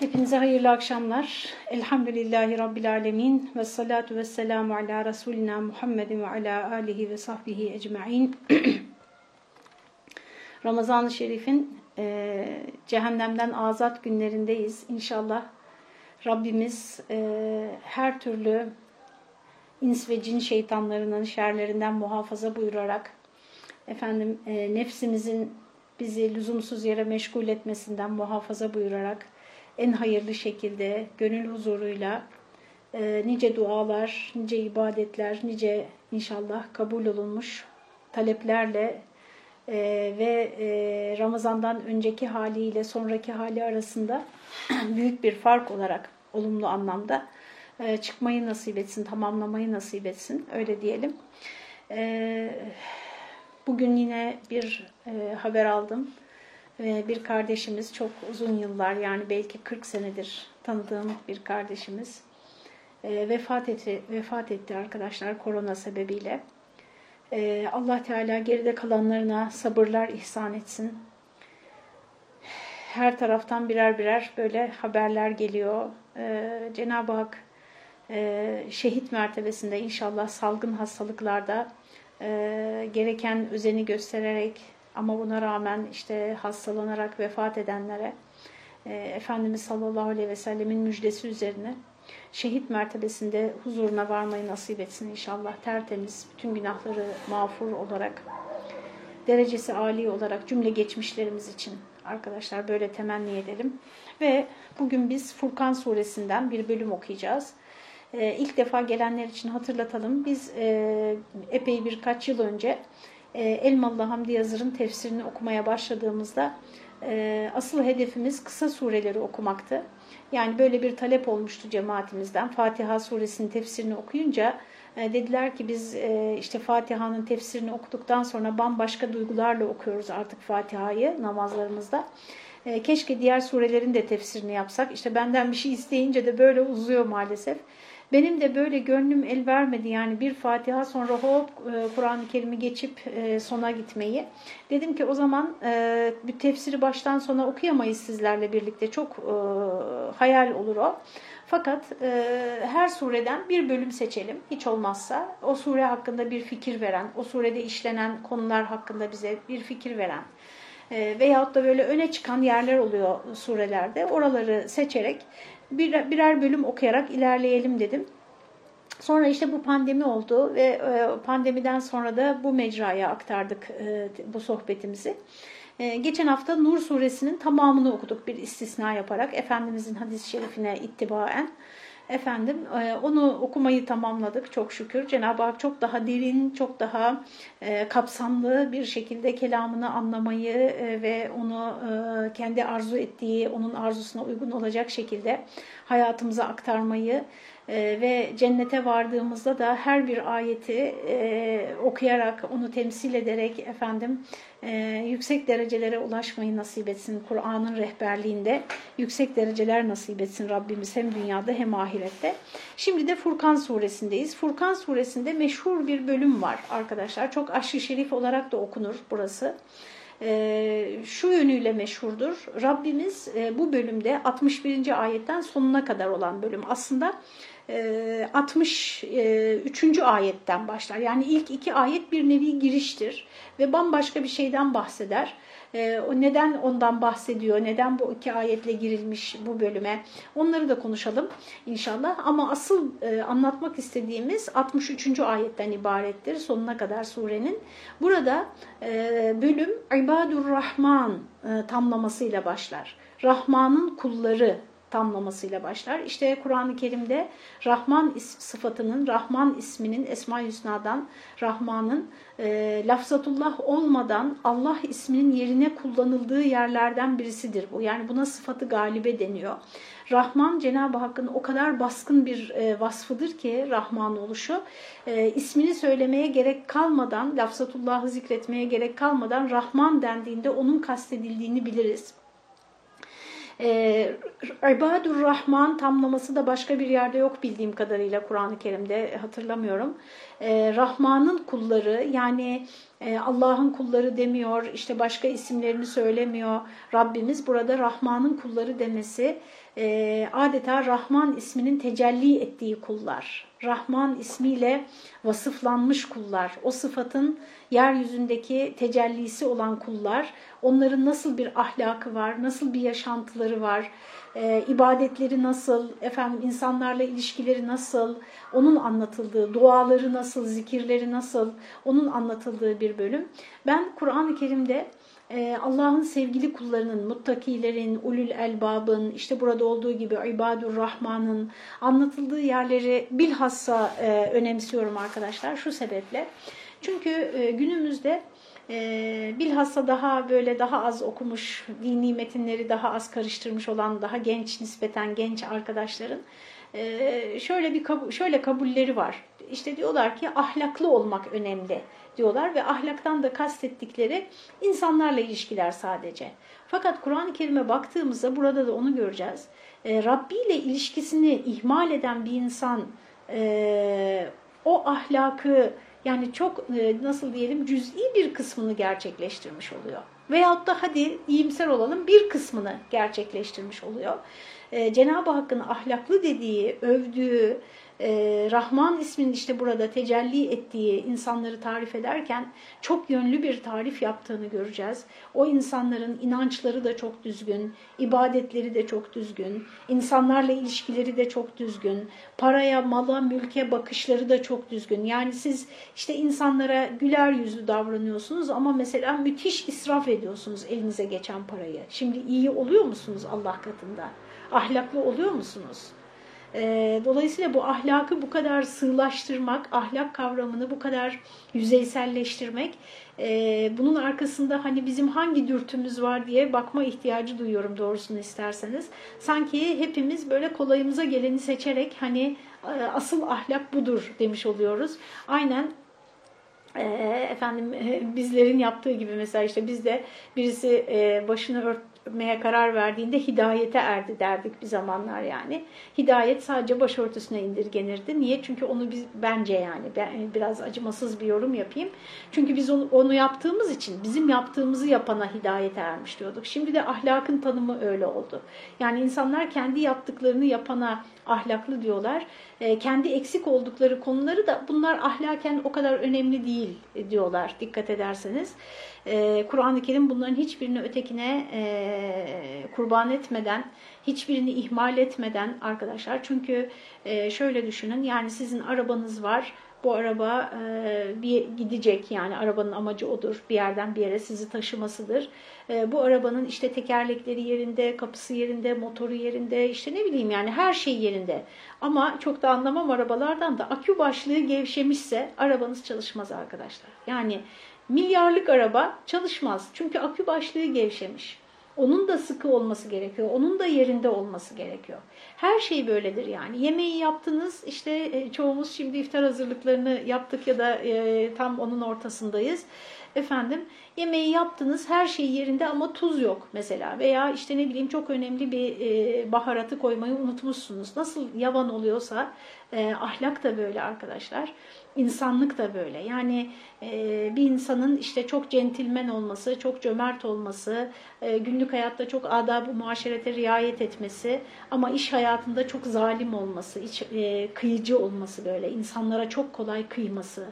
Hepinize hayırlı akşamlar. Elhamdülillahi Rabbil Alemin ve salatu ve selamu ala Resulina Muhammedin ve ala alihi ve sahbihi ecma'in. Ramazan-ı Şerif'in e, cehennemden azat günlerindeyiz. İnşallah Rabbimiz e, her türlü ins ve cin şeytanlarının şerlerinden muhafaza buyurarak efendim e, nefsimizin bizi lüzumsuz yere meşgul etmesinden muhafaza buyurarak en hayırlı şekilde gönül huzuruyla e, nice dualar, nice ibadetler, nice inşallah kabul olunmuş taleplerle e, ve e, Ramazan'dan önceki haliyle sonraki hali arasında büyük bir fark olarak olumlu anlamda e, çıkmayı nasip etsin, tamamlamayı nasip etsin öyle diyelim. E, bugün yine bir e, haber aldım bir kardeşimiz çok uzun yıllar yani belki 40 senedir tanıdığım bir kardeşimiz vefat etti, vefat etti arkadaşlar korona sebebiyle. Allah Teala geride kalanlarına sabırlar ihsan etsin. Her taraftan birer birer böyle haberler geliyor. Cenab-ı Hak şehit mertebesinde inşallah salgın hastalıklarda gereken özeni göstererek ama buna rağmen işte hastalanarak vefat edenlere e, Efendimiz sallallahu aleyhi ve sellemin müjdesi üzerine şehit mertebesinde huzuruna varmayı nasip etsin inşallah. Tertemiz, bütün günahları mağfur olarak, derecesi âli olarak cümle geçmişlerimiz için arkadaşlar böyle temenni edelim. Ve bugün biz Furkan suresinden bir bölüm okuyacağız. Ee, ilk defa gelenler için hatırlatalım. Biz e, epey birkaç yıl önce e, Elmalı Hamdi Yazır'ın tefsirini okumaya başladığımızda e, asıl hedefimiz kısa sureleri okumaktı. Yani böyle bir talep olmuştu cemaatimizden. Fatiha suresinin tefsirini okuyunca e, dediler ki biz e, işte Fatiha'nın tefsirini okuduktan sonra bambaşka duygularla okuyoruz artık Fatiha'yı namazlarımızda. Keşke diğer surelerin de tefsirini yapsak. İşte benden bir şey isteyince de böyle uzuyor maalesef. Benim de böyle gönlüm el vermedi yani bir Fatiha sonra hop e, Kur'an-ı Kerim'i geçip e, sona gitmeyi. Dedim ki o zaman e, bir tefsiri baştan sona okuyamayız sizlerle birlikte çok hayal olur o. Fakat her sureden bir bölüm seçelim hiç olmazsa o sure hakkında bir fikir veren, o surede işlenen konular hakkında bize bir fikir veren veyahut da böyle öne çıkan yerler oluyor surelerde. Oraları seçerek bir, birer bölüm okuyarak ilerleyelim dedim. Sonra işte bu pandemi oldu ve e, pandemiden sonra da bu mecraya aktardık e, bu sohbetimizi. E, geçen hafta Nur suresinin tamamını okuduk bir istisna yaparak Efendimizin hadis-i şerifine ittibaen. Efendim e, onu okumayı tamamladık çok şükür. Cenab-ı Hak çok daha derin, çok daha e, kapsamlı bir şekilde kelamını anlamayı e, ve onu kendi arzu ettiği, onun arzusuna uygun olacak şekilde hayatımıza aktarmayı ve cennete vardığımızda da her bir ayeti okuyarak, onu temsil ederek efendim e, yüksek derecelere ulaşmayı nasip etsin. Kur'an'ın rehberliğinde yüksek dereceler nasip etsin Rabbimiz hem dünyada hem ahirette. Şimdi de Furkan suresindeyiz. Furkan suresinde meşhur bir bölüm var arkadaşlar. Çok aşırı şerif olarak da okunur burası. E, şu yönüyle meşhurdur. Rabbimiz e, bu bölümde 61. ayetten sonuna kadar olan bölüm aslında 63. E, ayetten başlar. Yani ilk iki ayet bir nevi giriştir ve bambaşka bir şeyden bahseder. E, o neden ondan bahsediyor, neden bu iki ayetle girilmiş bu bölüme onları da konuşalım inşallah. Ama asıl e, anlatmak istediğimiz 63. ayetten ibarettir sonuna kadar surenin. Burada bölüm İbadur Rahman tamlamasıyla başlar. Rahman'ın kulları tamlamasıyla başlar. İşte Kur'an-ı Kerim'de Rahman sıfatının, Rahman isminin Esma-i Hüsna'dan Rahman'ın e, lafzatullah olmadan Allah isminin yerine kullanıldığı yerlerden birisidir bu. Yani buna sıfatı galibe deniyor. Rahman Cenab-ı Hakk'ın o kadar baskın bir e, vasfıdır ki Rahman oluşu. E, ismini söylemeye gerek kalmadan, lafzatullahı zikretmeye gerek kalmadan Rahman dendiğinde onun kastedildiğini biliriz. E, İbadur Rahman tamlaması da başka bir yerde yok bildiğim kadarıyla Kur'an-ı Kerim'de hatırlamıyorum. e, Rahman'ın kulları yani e, Allah'ın kulları demiyor, işte başka isimlerini söylemiyor. Rabbimiz burada Rahman'ın kulları demesi e, adeta Rahman isminin tecelli ettiği kullar. Rahman ismiyle vasıflanmış kullar. O sıfatın yeryüzündeki tecellisi olan kullar. Onların nasıl bir ahlakı var, nasıl bir yaşantıları var, e, ibadetleri nasıl, efendim insanlarla ilişkileri nasıl, onun anlatıldığı, duaları nasıl, zikirleri nasıl, onun anlatıldığı bir bölüm. Ben Kur'an-ı Kerim'de e, Allah'ın sevgili kullarının, muttakilerin, ulul elbabın, işte burada olduğu gibi ibadur rahmanın anlatıldığı yerleri bilhassa e, önemsiyorum arkadaşlar şu sebeple. Çünkü e, günümüzde e, bilhassa daha böyle daha az okumuş, dini metinleri daha az karıştırmış olan daha genç nispeten genç arkadaşların şöyle bir şöyle kabulleri var. İşte diyorlar ki ahlaklı olmak önemli diyorlar ve ahlaktan da kastettikleri insanlarla ilişkiler sadece. Fakat Kur'an-ı Kerim'e baktığımızda burada da onu göreceğiz. E, Rabbi ile ilişkisini ihmal eden bir insan e, o ahlakı yani çok e, nasıl diyelim cüz'i bir kısmını gerçekleştirmiş oluyor. Veyahut da hadi iyimser olalım bir kısmını gerçekleştirmiş oluyor. Ee, Cenab-ı Hakk'ın ahlaklı dediği, övdüğü, e, Rahman isminin işte burada tecelli ettiği insanları tarif ederken çok yönlü bir tarif yaptığını göreceğiz. O insanların inançları da çok düzgün, ibadetleri de çok düzgün, insanlarla ilişkileri de çok düzgün, paraya, mala, mülke bakışları da çok düzgün. Yani siz işte insanlara güler yüzlü davranıyorsunuz ama mesela müthiş israf ediyorsunuz elinize geçen parayı. Şimdi iyi oluyor musunuz Allah katında? Ahlaklı oluyor musunuz? E, dolayısıyla bu ahlakı bu kadar sığlaştırmak, ahlak kavramını bu kadar yüzeyselleştirmek, e, bunun arkasında hani bizim hangi dürtümüz var diye bakma ihtiyacı duyuyorum doğrusunu isterseniz. Sanki hepimiz böyle kolayımıza geleni seçerek hani e, asıl ahlak budur demiş oluyoruz. Aynen e, efendim bizlerin yaptığı gibi mesela işte bizde birisi başını ört etmeye karar verdiğinde hidayete erdi derdik bir zamanlar yani. Hidayet sadece başörtüsüne indirgenirdi. Niye? Çünkü onu biz bence yani ben biraz acımasız bir yorum yapayım. Çünkü biz onu, onu yaptığımız için bizim yaptığımızı yapana hidayete ermiş diyorduk. Şimdi de ahlakın tanımı öyle oldu. Yani insanlar kendi yaptıklarını yapana ahlaklı diyorlar. E, kendi eksik oldukları konuları da bunlar ahlaken o kadar önemli değil diyorlar dikkat ederseniz. E, Kur'an-ı Kerim bunların hiçbirini ötekine e, kurban etmeden, hiçbirini ihmal etmeden arkadaşlar. Çünkü e, şöyle düşünün yani sizin arabanız var bu araba e, bir gidecek yani arabanın amacı odur. Bir yerden bir yere sizi taşımasıdır. E, bu arabanın işte tekerlekleri yerinde, kapısı yerinde, motoru yerinde, işte ne bileyim yani her şey yerinde. Ama çok da anlamam arabalardan da akü başlığı gevşemişse arabanız çalışmaz arkadaşlar. Yani milyarlık araba çalışmaz. Çünkü akü başlığı gevşemiş. Onun da sıkı olması gerekiyor. Onun da yerinde olması gerekiyor. Her şey böyledir yani. Yemeği yaptınız işte e, çoğumuz şimdi iftar hazırlıklarını yaptık ya da e, tam onun ortasındayız. Efendim yemeği yaptınız her şey yerinde ama tuz yok mesela veya işte ne bileyim çok önemli bir e, baharatı koymayı unutmuşsunuz. Nasıl yavan oluyorsa e, ahlak da böyle arkadaşlar. İnsanlık da böyle. Yani e, bir insanın işte çok centilmen olması, çok cömert olması, e, günlük hayatta çok adab-ı riayet etmesi ama iş hayatında çok zalim olması, iç, e, kıyıcı olması böyle, insanlara çok kolay kıyması,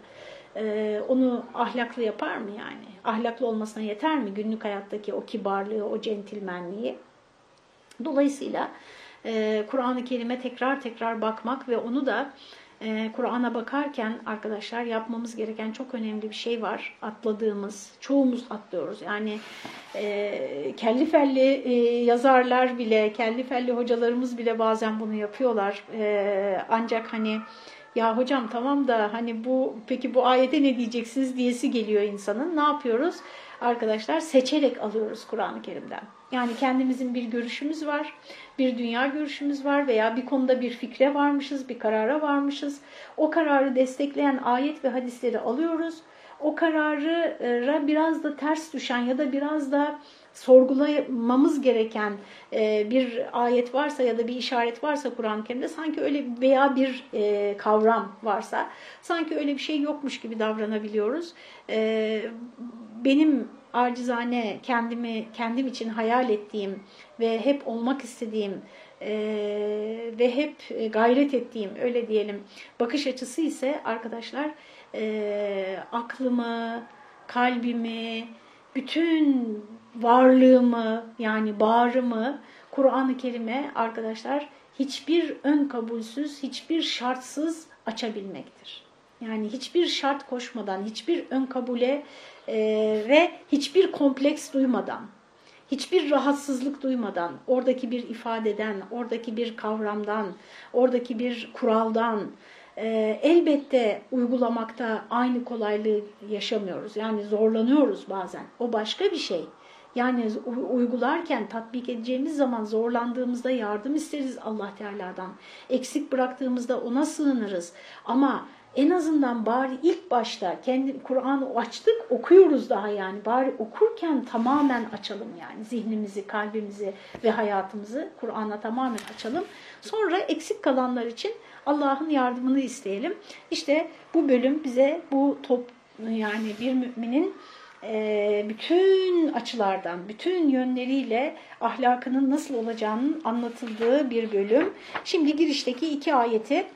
e, onu ahlaklı yapar mı yani? Ahlaklı olmasına yeter mi günlük hayattaki o kibarlığı, o centilmenliği? Dolayısıyla e, Kur'an-ı Kerim'e tekrar tekrar bakmak ve onu da e, Kur'an'a bakarken arkadaşlar yapmamız gereken çok önemli bir şey var. Atladığımız, çoğumuz atlıyoruz. Yani e, kelli felli e, yazarlar bile, kelli felli hocalarımız bile bazen bunu yapıyorlar. E, ancak hani ya hocam tamam da hani bu peki bu ayete ne diyeceksiniz diyesi geliyor insanın. Ne yapıyoruz? Arkadaşlar seçerek alıyoruz Kur'an-ı Kerim'den. Yani kendimizin bir görüşümüz var, bir dünya görüşümüz var veya bir konuda bir fikre varmışız, bir karara varmışız. O kararı destekleyen ayet ve hadisleri alıyoruz. O kararı biraz da ters düşen ya da biraz da sorgulamamız gereken e, bir ayet varsa ya da bir işaret varsa Kur'an-ı Kerim'de sanki öyle veya bir e, kavram varsa sanki öyle bir şey yokmuş gibi davranabiliyoruz. E, benim acizane kendimi kendim için hayal ettiğim ve hep olmak istediğim ve hep gayret ettiğim öyle diyelim bakış açısı ise arkadaşlar aklımı, kalbimi, bütün varlığımı yani bağrımı Kur'an-ı Kerim'e arkadaşlar hiçbir ön kabulsüz, hiçbir şartsız açabilmektir. Yani hiçbir şart koşmadan, hiçbir ön kabule e, ve hiçbir kompleks duymadan, hiçbir rahatsızlık duymadan, oradaki bir ifadeden, oradaki bir kavramdan, oradaki bir kuraldan, e, elbette uygulamakta aynı kolaylığı yaşamıyoruz. Yani zorlanıyoruz bazen. O başka bir şey. Yani uygularken, tatbik edeceğimiz zaman zorlandığımızda yardım isteriz Allah Teala'dan. Eksik bıraktığımızda ona sığınırız. Ama en azından bari ilk başta kendi Kur'an'ı açtık okuyoruz daha yani bari okurken tamamen açalım yani zihnimizi, kalbimizi ve hayatımızı Kur'an'a tamamen açalım. Sonra eksik kalanlar için Allah'ın yardımını isteyelim. İşte bu bölüm bize bu top yani bir müminin bütün açılardan, bütün yönleriyle ahlakının nasıl olacağının anlatıldığı bir bölüm. Şimdi girişteki iki ayeti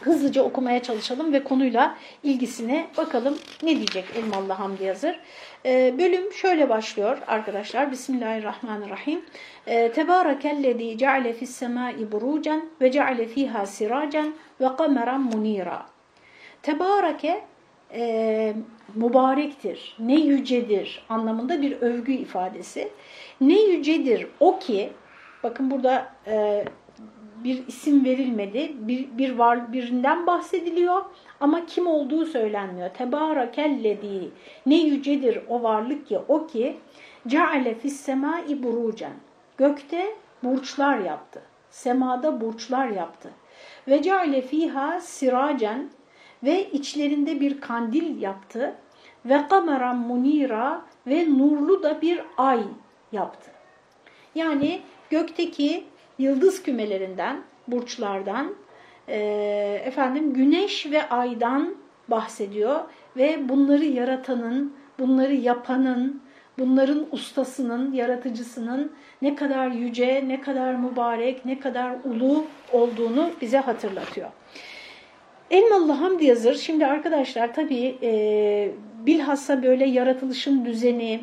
hızlıca okumaya çalışalım ve konuyla ilgisine bakalım ne diyecek Elmalı Hamdi Yazır. Ee, bölüm şöyle başlıyor arkadaşlar. Bismillahirrahmanirrahim. Ee, Tebârekellezî ceale fissemâi burucen ve ceale fîhâ siracen ve kameran munîrâ. Tebareke e, mübarektir, ne yücedir anlamında bir övgü ifadesi. Ne yücedir o ki, bakın burada e, bir isim verilmedi. Bir, bir var birinden bahsediliyor ama kim olduğu söylenmiyor. Tebarakellezi ne yücedir o varlık ki o ki ceale fis semai burucen. Gökte burçlar yaptı. Semada burçlar yaptı. Ve ceale fiha siracen ve içlerinde bir kandil yaptı. Ve kameran munira ve nurlu da bir ay yaptı. Yani gökteki yıldız kümelerinden, burçlardan, e, efendim güneş ve aydan bahsediyor ve bunları yaratanın, bunları yapanın, bunların ustasının, yaratıcısının ne kadar yüce, ne kadar mübarek, ne kadar ulu olduğunu bize hatırlatıyor. Elmalı Hamdi Yazır, şimdi arkadaşlar tabii e, bilhassa böyle yaratılışın düzeni,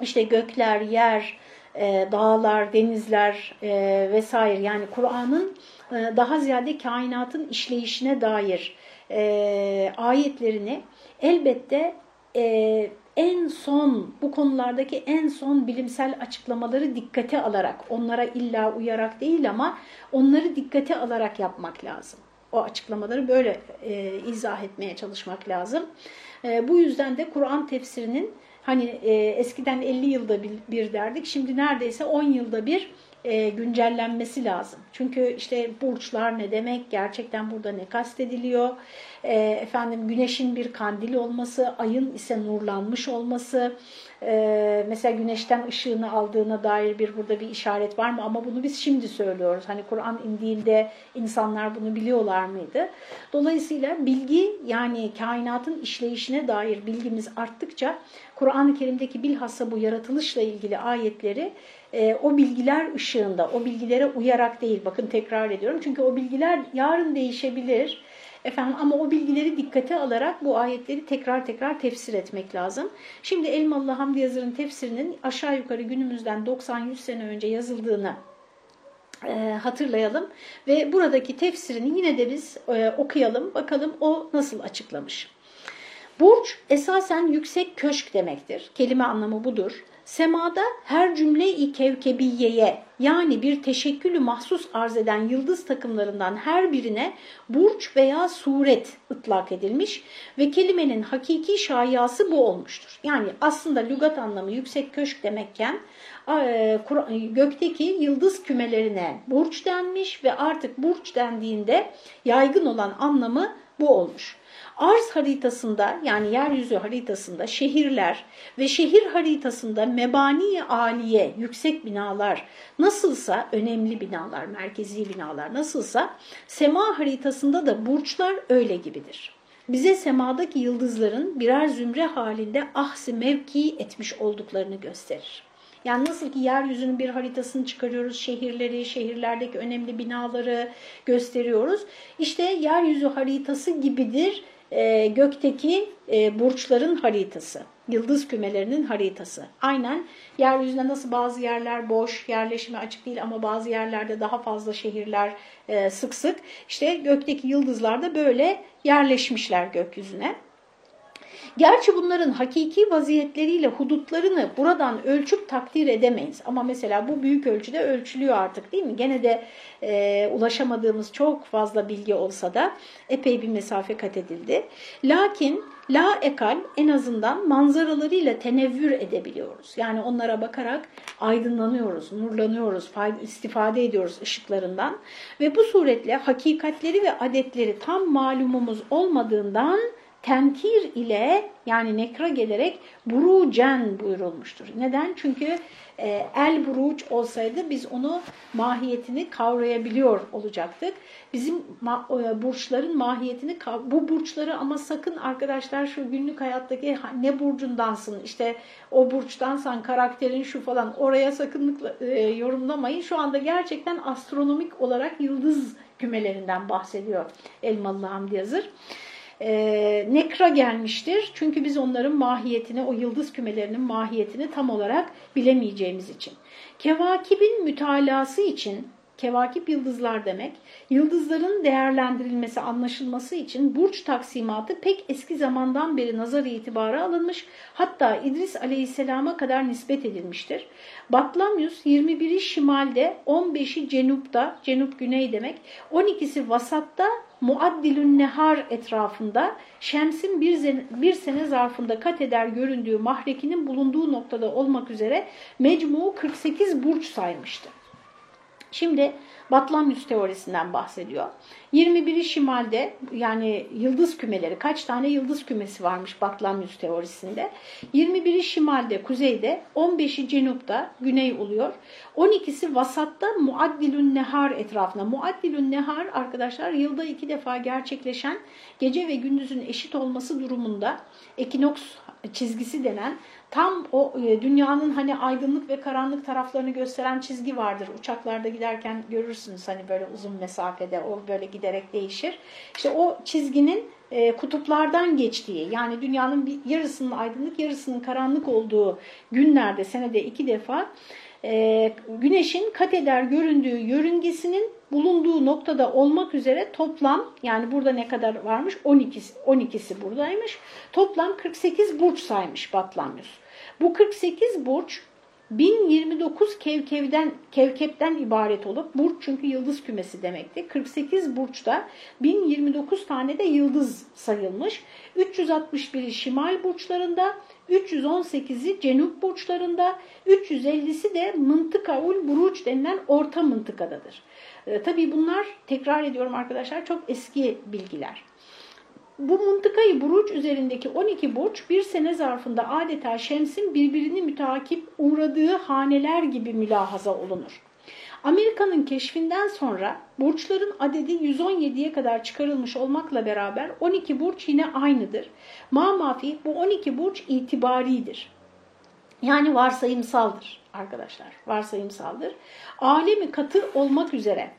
işte gökler, yer, e, dağlar, denizler e, vesaire yani Kur'an'ın e, daha ziyade kainatın işleyişine dair e, ayetlerini elbette e, en son bu konulardaki en son bilimsel açıklamaları dikkate alarak onlara illa uyarak değil ama onları dikkate alarak yapmak lazım. O açıklamaları böyle e, izah etmeye çalışmak lazım. E, bu yüzden de Kur'an tefsirinin Hani e, eskiden 50 yılda bir, bir derdik, şimdi neredeyse 10 yılda bir e, güncellenmesi lazım. Çünkü işte burçlar ne demek, gerçekten burada ne kastediliyor, e, efendim güneşin bir kandil olması, ayın ise nurlanmış olması, e, mesela güneşten ışığını aldığına dair bir burada bir işaret var mı? Ama bunu biz şimdi söylüyoruz. Hani Kur'an indiğinde insanlar bunu biliyorlar mıydı? Dolayısıyla bilgi yani kainatın işleyişine dair bilgimiz arttıkça Kur'an-ı Kerim'deki bilhassa bu yaratılışla ilgili ayetleri e, o bilgiler ışığında, o bilgilere uyarak değil, bakın tekrar ediyorum. Çünkü o bilgiler yarın değişebilir. Efendim ama o bilgileri dikkate alarak bu ayetleri tekrar tekrar tefsir etmek lazım. Şimdi Elmalı Hamdi Yazır'ın tefsirinin aşağı yukarı günümüzden 90-100 sene önce yazıldığını e, hatırlayalım. Ve buradaki tefsirini yine de biz e, okuyalım. Bakalım o nasıl açıklamış. Burç esasen yüksek köşk demektir. Kelime anlamı budur. Semada her cümle-i kevkebiyeye yani bir teşekkülü mahsus arz eden yıldız takımlarından her birine burç veya suret ıtlak edilmiş ve kelimenin hakiki şayası bu olmuştur. Yani aslında lügat anlamı yüksek köşk demekken e, gökteki yıldız kümelerine burç denmiş ve artık burç dendiğinde yaygın olan anlamı bu olmuş. Arz haritasında yani yeryüzü haritasında şehirler ve şehir haritasında mebani aliye, yüksek binalar nasılsa önemli binalar, merkezi binalar nasılsa sema haritasında da burçlar öyle gibidir. Bize semadaki yıldızların birer zümre halinde ahsi mevki etmiş olduklarını gösterir. Yani nasıl ki yeryüzünün bir haritasını çıkarıyoruz, şehirleri, şehirlerdeki önemli binaları gösteriyoruz. İşte yeryüzü haritası gibidir e, gökteki e, burçların haritası, yıldız kümelerinin haritası. Aynen yeryüzünde nasıl bazı yerler boş, yerleşime açık değil ama bazı yerlerde daha fazla şehirler e, sık sık. İşte gökteki yıldızlar da böyle yerleşmişler gökyüzüne. Gerçi bunların hakiki vaziyetleriyle hudutlarını buradan ölçüp takdir edemeyiz. Ama mesela bu büyük ölçüde ölçülüyor artık değil mi? Gene de e, ulaşamadığımız çok fazla bilgi olsa da epey bir mesafe kat edildi. Lakin la ekal en azından manzaralarıyla tenevvür edebiliyoruz. Yani onlara bakarak aydınlanıyoruz, nurlanıyoruz, istifade ediyoruz ışıklarından. Ve bu suretle hakikatleri ve adetleri tam malumumuz olmadığından tenkir ile yani nekra gelerek burucen buyurulmuştur. Neden? Çünkü e, el buruç olsaydı biz onu mahiyetini kavrayabiliyor olacaktık. Bizim ma, e, burçların mahiyetini bu burçları ama sakın arkadaşlar şu günlük hayattaki ne burcundansın işte o burçtansan karakterin şu falan oraya sakınlıkla e, yorumlamayın. Şu anda gerçekten astronomik olarak yıldız kümelerinden bahsediyor Elmalı Hamdi Yazır e, nekra gelmiştir. Çünkü biz onların mahiyetini, o yıldız kümelerinin mahiyetini tam olarak bilemeyeceğimiz için. Kevakibin mütalası için, kevakip yıldızlar demek, yıldızların değerlendirilmesi, anlaşılması için burç taksimatı pek eski zamandan beri nazar itibara alınmış, hatta İdris aleyhisselama kadar nispet edilmiştir. Batlamyus 21'i şimalde, 15'i cenupta, cenup güney demek, 12'si vasatta, Muaddilün Nehar etrafında Şems'in bir, bir sene zarfında kat eder göründüğü mahrekinin bulunduğu noktada olmak üzere mecmu 48 burç saymıştı. Şimdi Batlamyus teorisinden bahsediyor. 21'i şimalde yani yıldız kümeleri kaç tane yıldız kümesi varmış Batlamyus teorisinde. 21'i şimalde kuzeyde 15'i cenupta güney oluyor. 12'si vasatta Muaddilün Nehar etrafında. Muaddilün Nehar arkadaşlar yılda iki defa gerçekleşen gece ve gündüzün eşit olması durumunda ekinoks çizgisi denen tam o e, dünyanın hani aydınlık ve karanlık taraflarını gösteren çizgi vardır. Uçaklarda giderken görürsünüz hani böyle uzun mesafede o böyle giderek değişir. İşte o çizginin e, kutuplardan geçtiği yani dünyanın bir yarısının aydınlık yarısının karanlık olduğu günlerde senede iki defa e, güneşin kateder göründüğü yörüngesinin bulunduğu noktada olmak üzere toplam yani burada ne kadar varmış 12'si, 12'si buradaymış. Toplam 48 burç saymış Batlamyus. Bu 48 burç 1029 kevkevden, kevkepten ibaret olup burç çünkü yıldız kümesi demekti. 48 burçta 1029 tane de yıldız sayılmış. 361'i şimal burçlarında, 318'i cenup burçlarında, 350'si de mıntıkaul buruç denilen orta mıntıkadadır. E, tabii bunlar tekrar ediyorum arkadaşlar çok eski bilgiler. Bu mıntıkayı buruç üzerindeki 12 burç bir sene zarfında adeta şemsin birbirini müteakip uğradığı haneler gibi mülahaza olunur. Amerika'nın keşfinden sonra burçların adedi 117'ye kadar çıkarılmış olmakla beraber 12 burç yine aynıdır. Ma mafi bu 12 burç itibaridir. Yani varsayımsaldır arkadaşlar. Varsayımsaldır. Alemi katı olmak üzere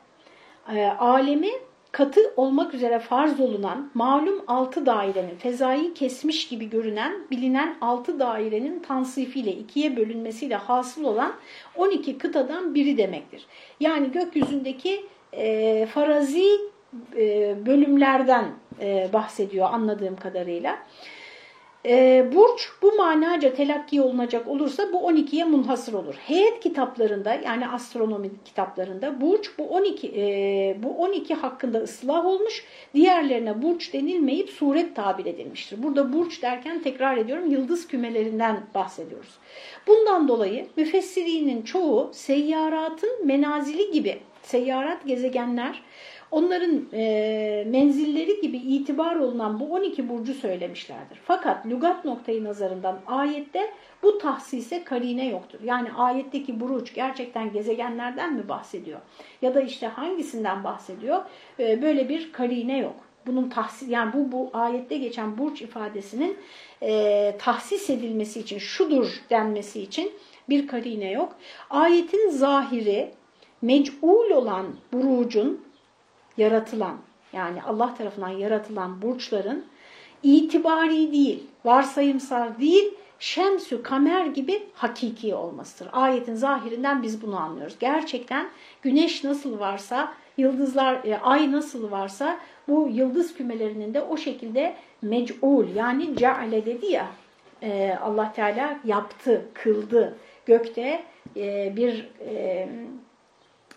e, alemi katı olmak üzere farz olunan malum altı dairenin fezayı kesmiş gibi görünen bilinen altı dairenin tansifiyle ikiye bölünmesiyle hasıl olan 12 kıtadan biri demektir. Yani gökyüzündeki e, farazi e, bölümlerden e, bahsediyor anladığım kadarıyla. E, burç bu manaca telakki olunacak olursa bu 12'ye munhasır olur. Heyet kitaplarında yani astronomi kitaplarında burç bu 12 e, bu 12 hakkında ıslah olmuş. Diğerlerine burç denilmeyip suret tabir edilmiştir. Burada burç derken tekrar ediyorum yıldız kümelerinden bahsediyoruz. Bundan dolayı müfessirinin çoğu seyyaratın menazili gibi seyyarat gezegenler onların e, menzilleri gibi itibar olunan bu 12 burcu söylemişlerdir. Fakat lügat noktayı nazarından ayette bu tahsise karine yoktur. Yani ayetteki buruç gerçekten gezegenlerden mi bahsediyor? Ya da işte hangisinden bahsediyor? E, böyle bir karine yok. Bunun tahsis yani bu bu ayette geçen burç ifadesinin e, tahsis edilmesi için şudur denmesi için bir karine yok. Ayetin zahiri mec'ul olan burucun yaratılan yani Allah tarafından yaratılan burçların itibari değil, varsayımsal değil, şemsü kamer gibi hakiki olmasıdır. Ayetin zahirinden biz bunu anlıyoruz. Gerçekten güneş nasıl varsa, yıldızlar, e, ay nasıl varsa bu yıldız kümelerinin de o şekilde mec'ul yani ceale dedi ya e, Allah Teala yaptı, kıldı. Gökte e, bir e,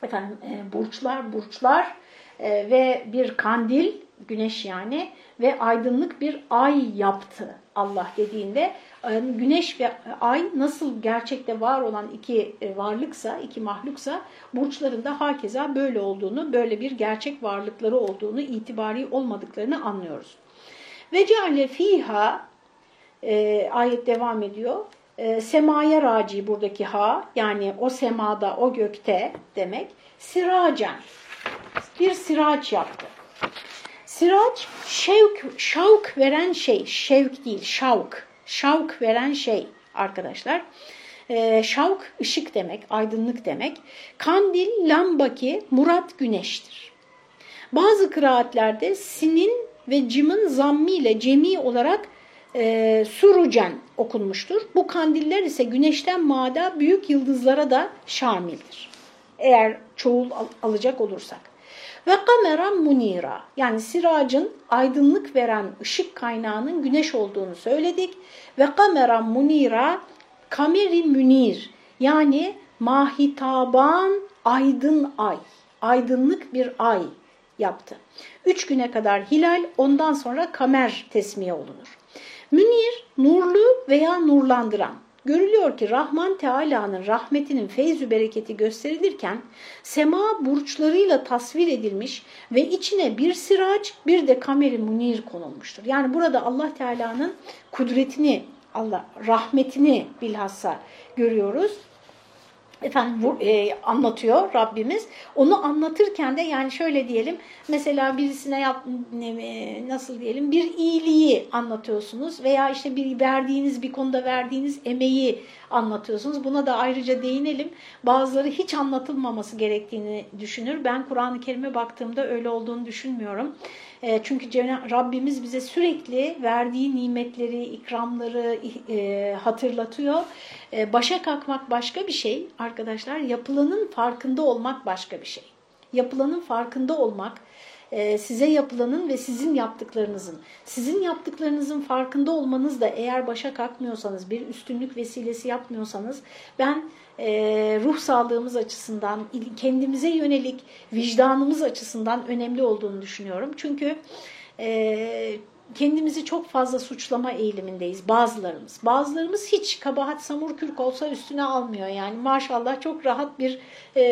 efendim e, burçlar, burçlar e, ve bir kandil, güneş yani ve aydınlık bir ay yaptı Allah dediğinde e, güneş ve ay nasıl gerçekte var olan iki e, varlıksa, iki mahluksa burçların da hakeza böyle olduğunu, böyle bir gerçek varlıkları olduğunu, itibari olmadıklarını anlıyoruz. Ve ceale fiha e, ayet devam ediyor. E, semaya raci buradaki ha yani o semada, o gökte demek. Siracen bir siraç yaptı. Siraç şevk, şavk veren şey, şevk değil şavk, şavk veren şey arkadaşlar. Ee, şavk ışık demek, aydınlık demek. Kandil, lambaki, murat güneştir. Bazı kıraatlerde sinin ve cimın zammi ile cemi olarak e, surucen okunmuştur. Bu kandiller ise güneşten mada büyük yıldızlara da şamildir. Eğer çoğul al alacak olursak. Ve kameran munira yani siracın aydınlık veren ışık kaynağının güneş olduğunu söyledik. Ve kameran munira kameri münir yani mahitaban aydın ay, aydınlık bir ay yaptı. Üç güne kadar hilal ondan sonra kamer tesmiye olunur. Münir nurlu veya nurlandıran Görülüyor ki Rahman Teala'nın rahmetinin feyzü bereketi gösterilirken sema burçlarıyla tasvir edilmiş ve içine bir siraç bir de kameri munir konulmuştur. Yani burada Allah Teala'nın kudretini, Allah rahmetini bilhassa görüyoruz efendim e, anlatıyor Rabbimiz. Onu anlatırken de yani şöyle diyelim mesela birisine yap, ne, nasıl diyelim bir iyiliği anlatıyorsunuz veya işte bir verdiğiniz bir konuda verdiğiniz emeği anlatıyorsunuz. Buna da ayrıca değinelim. Bazıları hiç anlatılmaması gerektiğini düşünür. Ben Kur'an-ı Kerim'e baktığımda öyle olduğunu düşünmüyorum. E, çünkü Rabbimiz bize sürekli verdiği nimetleri, ikramları e, hatırlatıyor. E, başa kalkmak başka bir şey arkadaşlar. Yapılanın farkında olmak başka bir şey. Yapılanın farkında olmak, size yapılanın ve sizin yaptıklarınızın, sizin yaptıklarınızın farkında olmanız da eğer başa kalkmıyorsanız, bir üstünlük vesilesi yapmıyorsanız ben e, ruh sağlığımız açısından, kendimize yönelik vicdanımız açısından önemli olduğunu düşünüyorum. Çünkü e, kendimizi çok fazla suçlama eğilimindeyiz bazılarımız. Bazılarımız hiç kabahat samur kürk olsa üstüne almıyor. Yani maşallah çok rahat bir e,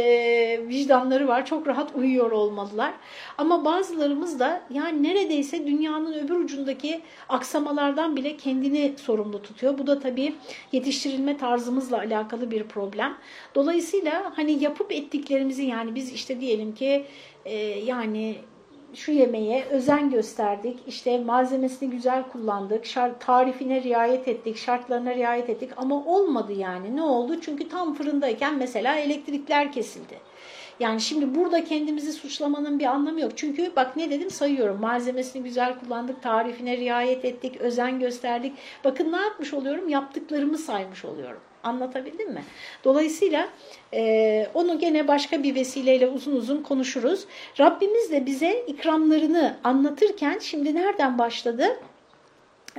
vicdanları var. Çok rahat uyuyor olmalılar. Ama bazılarımız da yani neredeyse dünyanın öbür ucundaki aksamalardan bile kendini sorumlu tutuyor. Bu da tabii yetiştirilme tarzımızla alakalı bir problem. Dolayısıyla hani yapıp ettiklerimizi yani biz işte diyelim ki e, yani şu yemeğe özen gösterdik, işte malzemesini güzel kullandık, şart, tarifine riayet ettik, şartlarına riayet ettik ama olmadı yani. Ne oldu? Çünkü tam fırındayken mesela elektrikler kesildi. Yani şimdi burada kendimizi suçlamanın bir anlamı yok. Çünkü bak ne dedim sayıyorum. Malzemesini güzel kullandık, tarifine riayet ettik, özen gösterdik. Bakın ne yapmış oluyorum? Yaptıklarımı saymış oluyorum. Anlatabildim mi? Dolayısıyla e, onu gene başka bir vesileyle uzun uzun konuşuruz. Rabbimiz de bize ikramlarını anlatırken şimdi nereden başladı?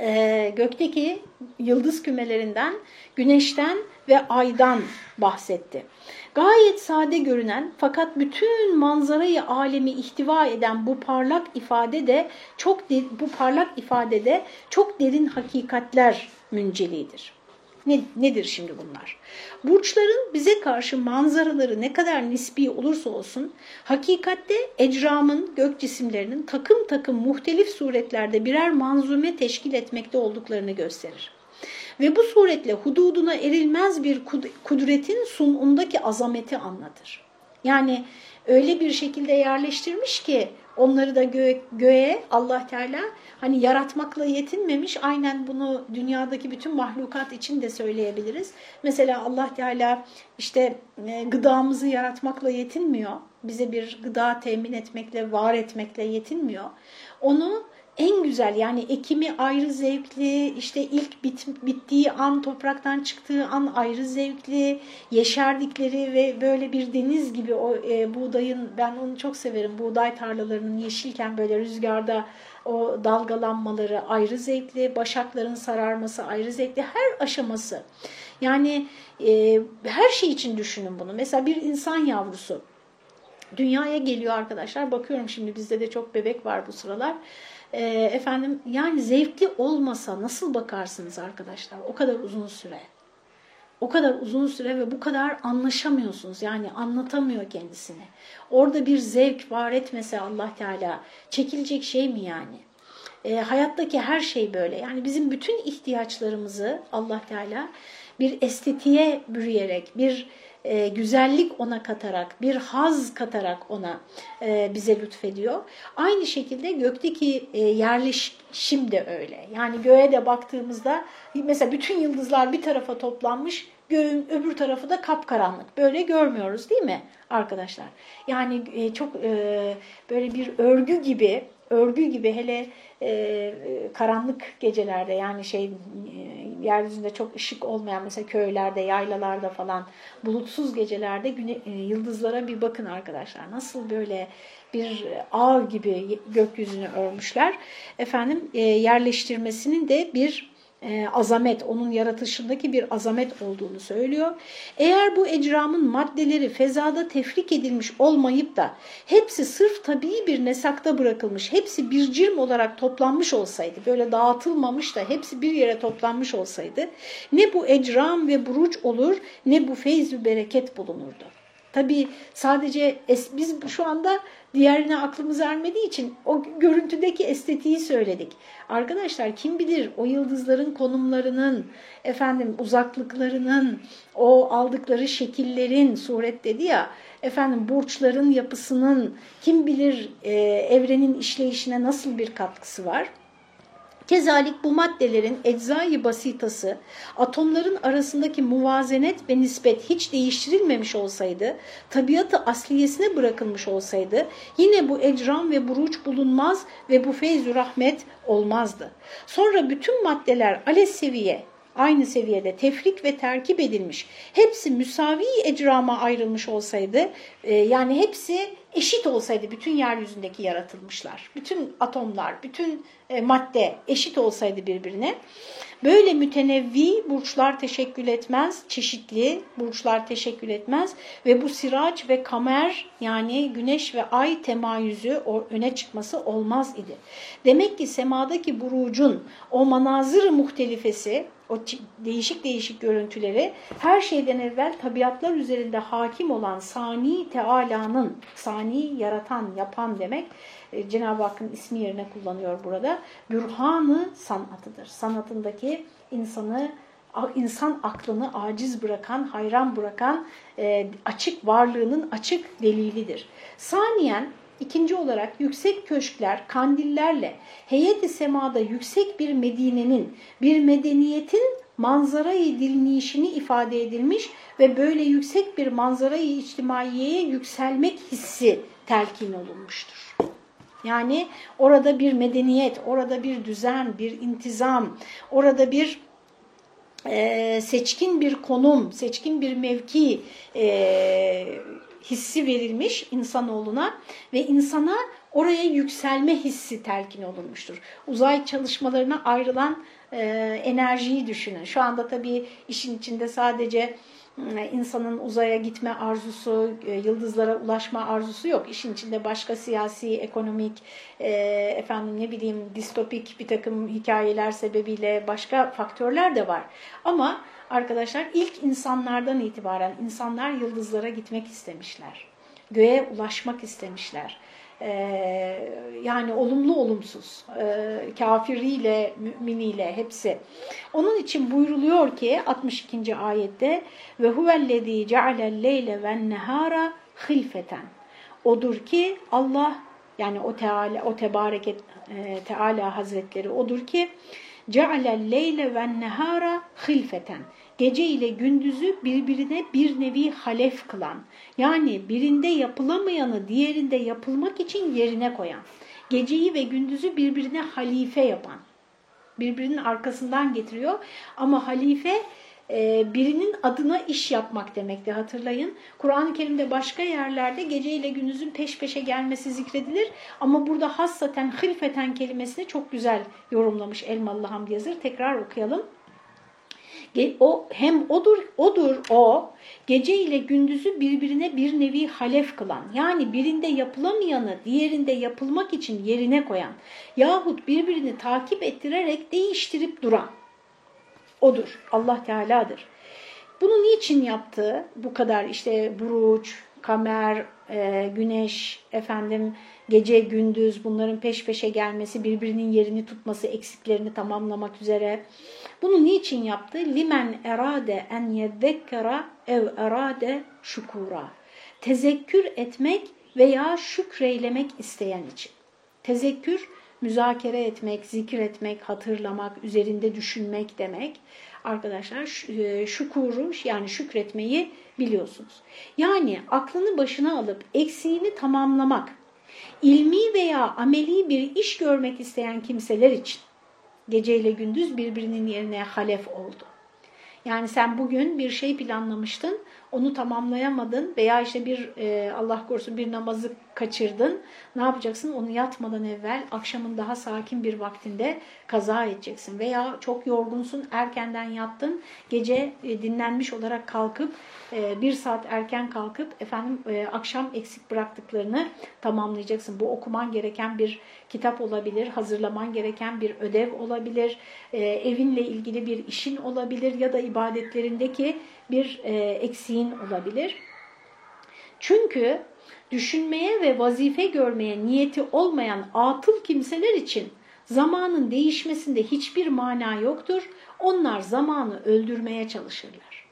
E, gökteki yıldız kümelerinden, güneşten ve aydan bahsetti. Gayet sade görünen fakat bütün manzarayı alemi ihtiva eden bu parlak ifade de çok bu parlak ifadede çok derin hakikatler müncelidir. Ne, nedir şimdi bunlar? Burçların bize karşı manzaraları ne kadar nispi olursa olsun hakikatte ecramın, gök cisimlerinin takım takım muhtelif suretlerde birer manzume teşkil etmekte olduklarını gösterir. Ve bu suretle hududuna erilmez bir kudretin sunundaki azameti anlatır. Yani öyle bir şekilde yerleştirmiş ki onları da gö göğe Allah Teala hani yaratmakla yetinmemiş. Aynen bunu dünyadaki bütün mahlukat için de söyleyebiliriz. Mesela Allah Teala işte e, gıdamızı yaratmakla yetinmiyor. Bize bir gıda temin etmekle, var etmekle yetinmiyor. Onu en güzel yani ekimi ayrı zevkli, işte ilk bit, bittiği an topraktan çıktığı an ayrı zevkli, yeşerdikleri ve böyle bir deniz gibi o e, buğdayın ben onu çok severim. Buğday tarlalarının yeşilken böyle rüzgarda o dalgalanmaları ayrı zevkli, başakların sararması ayrı zevkli, her aşaması. Yani e, her şey için düşünün bunu. Mesela bir insan yavrusu dünyaya geliyor arkadaşlar. Bakıyorum şimdi bizde de çok bebek var bu sıralar e, efendim yani zevkli olmasa nasıl bakarsınız arkadaşlar o kadar uzun süre. O kadar uzun süre ve bu kadar anlaşamıyorsunuz. Yani anlatamıyor kendisini. Orada bir zevk var etmese Allah Teala çekilecek şey mi yani? E, hayattaki her şey böyle. Yani bizim bütün ihtiyaçlarımızı Allah Teala bir estetiğe bürüyerek, bir e, güzellik ona katarak, bir haz katarak ona e, bize lütfediyor. Aynı şekilde gökteki e, yerleşim de öyle. Yani göğe de baktığımızda mesela bütün yıldızlar bir tarafa toplanmış, göğün öbür tarafı da kapkaranlık. Böyle görmüyoruz değil mi arkadaşlar? Yani e, çok e, böyle bir örgü gibi, örgü gibi hele e, karanlık gecelerde yani şey e, yeryüzünde çok ışık olmayan mesela köylerde, yaylalarda falan bulutsuz gecelerde güne, e, yıldızlara bir bakın arkadaşlar. Nasıl böyle bir ağ gibi gökyüzünü örmüşler. Efendim e, yerleştirmesinin de bir e, azamet, onun yaratışındaki bir azamet olduğunu söylüyor. Eğer bu ecramın maddeleri fezada tefrik edilmiş olmayıp da hepsi sırf tabii bir nesakta bırakılmış, hepsi bir cirm olarak toplanmış olsaydı, böyle dağıtılmamış da hepsi bir yere toplanmış olsaydı, ne bu ecram ve buruç olur, ne bu feyz ve bereket bulunurdu. Tabii sadece es, biz şu anda diğerine aklımız ermediği için o görüntüdeki estetiği söyledik. Arkadaşlar kim bilir o yıldızların konumlarının, efendim uzaklıklarının, o aldıkları şekillerin, suret dedi ya, efendim burçların yapısının kim bilir e, evrenin işleyişine nasıl bir katkısı var? Kezalik bu maddelerin eczai basitası, atomların arasındaki muvazenet ve nispet hiç değiştirilmemiş olsaydı, tabiatı asliyesine bırakılmış olsaydı, yine bu ecram ve buruç bulunmaz ve bu feyzü rahmet olmazdı. Sonra bütün maddeler ale seviye, aynı seviyede tefrik ve terkip edilmiş, hepsi müsavi ecrama ayrılmış olsaydı, e, yani hepsi eşit olsaydı bütün yeryüzündeki yaratılmışlar, bütün atomlar, bütün e, madde eşit olsaydı birbirine, böyle mütenevvi burçlar teşekkül etmez, çeşitli burçlar teşekkül etmez ve bu siraç ve kamer yani güneş ve ay temayüzü öne çıkması olmaz idi. Demek ki semadaki burucun o manazır muhtelifesi, o değişik değişik görüntüleri her şeyden evvel tabiatlar üzerinde hakim olan Sani Teala'nın, Sani yaratan, yapan demek e, Cenab-ı Hakk'ın ismi yerine kullanıyor burada. Bürhanı sanatıdır. Sanatındaki insanı insan aklını aciz bırakan, hayran bırakan e, açık varlığının açık delilidir. Saniyen ikinci olarak yüksek köşkler, kandillerle heyeti semada yüksek bir Medine'nin, bir medeniyetin manzarayı dilnişini ifade edilmiş ve böyle yüksek bir manzarayı içtimaiyeye yükselmek hissi telkin olunmuştur. Yani orada bir medeniyet, orada bir düzen, bir intizam, orada bir e, seçkin bir konum, seçkin bir mevki e, hissi verilmiş insanoğluna ve insana oraya yükselme hissi telkin olunmuştur. Uzay çalışmalarına ayrılan e, enerjiyi düşünün. Şu anda tabii işin içinde sadece insanın uzaya gitme arzusu, e, yıldızlara ulaşma arzusu yok. İşin içinde başka siyasi, ekonomik, e, efendim ne bileyim distopik bir takım hikayeler sebebiyle başka faktörler de var. Ama arkadaşlar ilk insanlardan itibaren insanlar yıldızlara gitmek istemişler. Göğe ulaşmak istemişler. Ee, yani olumlu olumsuz, ee, kafiriyle, müminiyle hepsi. Onun için buyruluyor ki 62. ayette ve huvellezî cealel leyle ven nehara hilfeten. Odur ki Allah yani o Teala o tebarek e, Teala Hazretleri odur ki cealel leyle ven nehara hilfeten. Gece ile gündüzü birbirine bir nevi halef kılan. Yani birinde yapılamayanı diğerinde yapılmak için yerine koyan. Geceyi ve gündüzü birbirine halife yapan. Birbirinin arkasından getiriyor. Ama halife e, birinin adına iş yapmak demekti hatırlayın. Kur'an-ı Kerim'de başka yerlerde gece ile gündüzün peş peşe gelmesi zikredilir. Ama burada hassaten hilfeten kelimesini çok güzel yorumlamış Elmalı Hamdi Yazır. Tekrar okuyalım. O hem odur, odur o gece ile gündüzü birbirine bir nevi halef kılan yani birinde yapılamayanı diğerinde yapılmak için yerine koyan yahut birbirini takip ettirerek değiştirip duran odur. Allah Teala'dır. Bunu niçin yaptı? Bu kadar işte buruç, kamer, e, güneş, efendim gece, gündüz bunların peş peşe gelmesi, birbirinin yerini tutması, eksiklerini tamamlamak üzere. Bunu niçin yaptı? Limen erade en yeddekkera ev erade şukura. Tezekkür etmek veya şükreylemek isteyen için. Tezekkür, müzakere etmek, zikir etmek, hatırlamak, üzerinde düşünmek demek. Arkadaşlar şükuru yani şükretmeyi biliyorsunuz. Yani aklını başına alıp eksiğini tamamlamak, ilmi veya ameli bir iş görmek isteyen kimseler için geceyle gündüz birbirinin yerine halef oldu. Yani sen bugün bir şey planlamıştın, onu tamamlayamadın veya işte bir e, Allah korusun bir namazı kaçırdın. Ne yapacaksın? Onu yatmadan evvel akşamın daha sakin bir vaktinde kaza edeceksin. Veya çok yorgunsun, erkenden yattın, gece e, dinlenmiş olarak kalkıp e, bir saat erken kalkıp efendim e, akşam eksik bıraktıklarını tamamlayacaksın. Bu okuman gereken bir kitap olabilir, hazırlaman gereken bir ödev olabilir, e, evinle ilgili bir işin olabilir ya da ibadetlerindeki bir e, eksiğin olabilir. Çünkü düşünmeye ve vazife görmeye niyeti olmayan atıl kimseler için zamanın değişmesinde hiçbir mana yoktur. Onlar zamanı öldürmeye çalışırlar.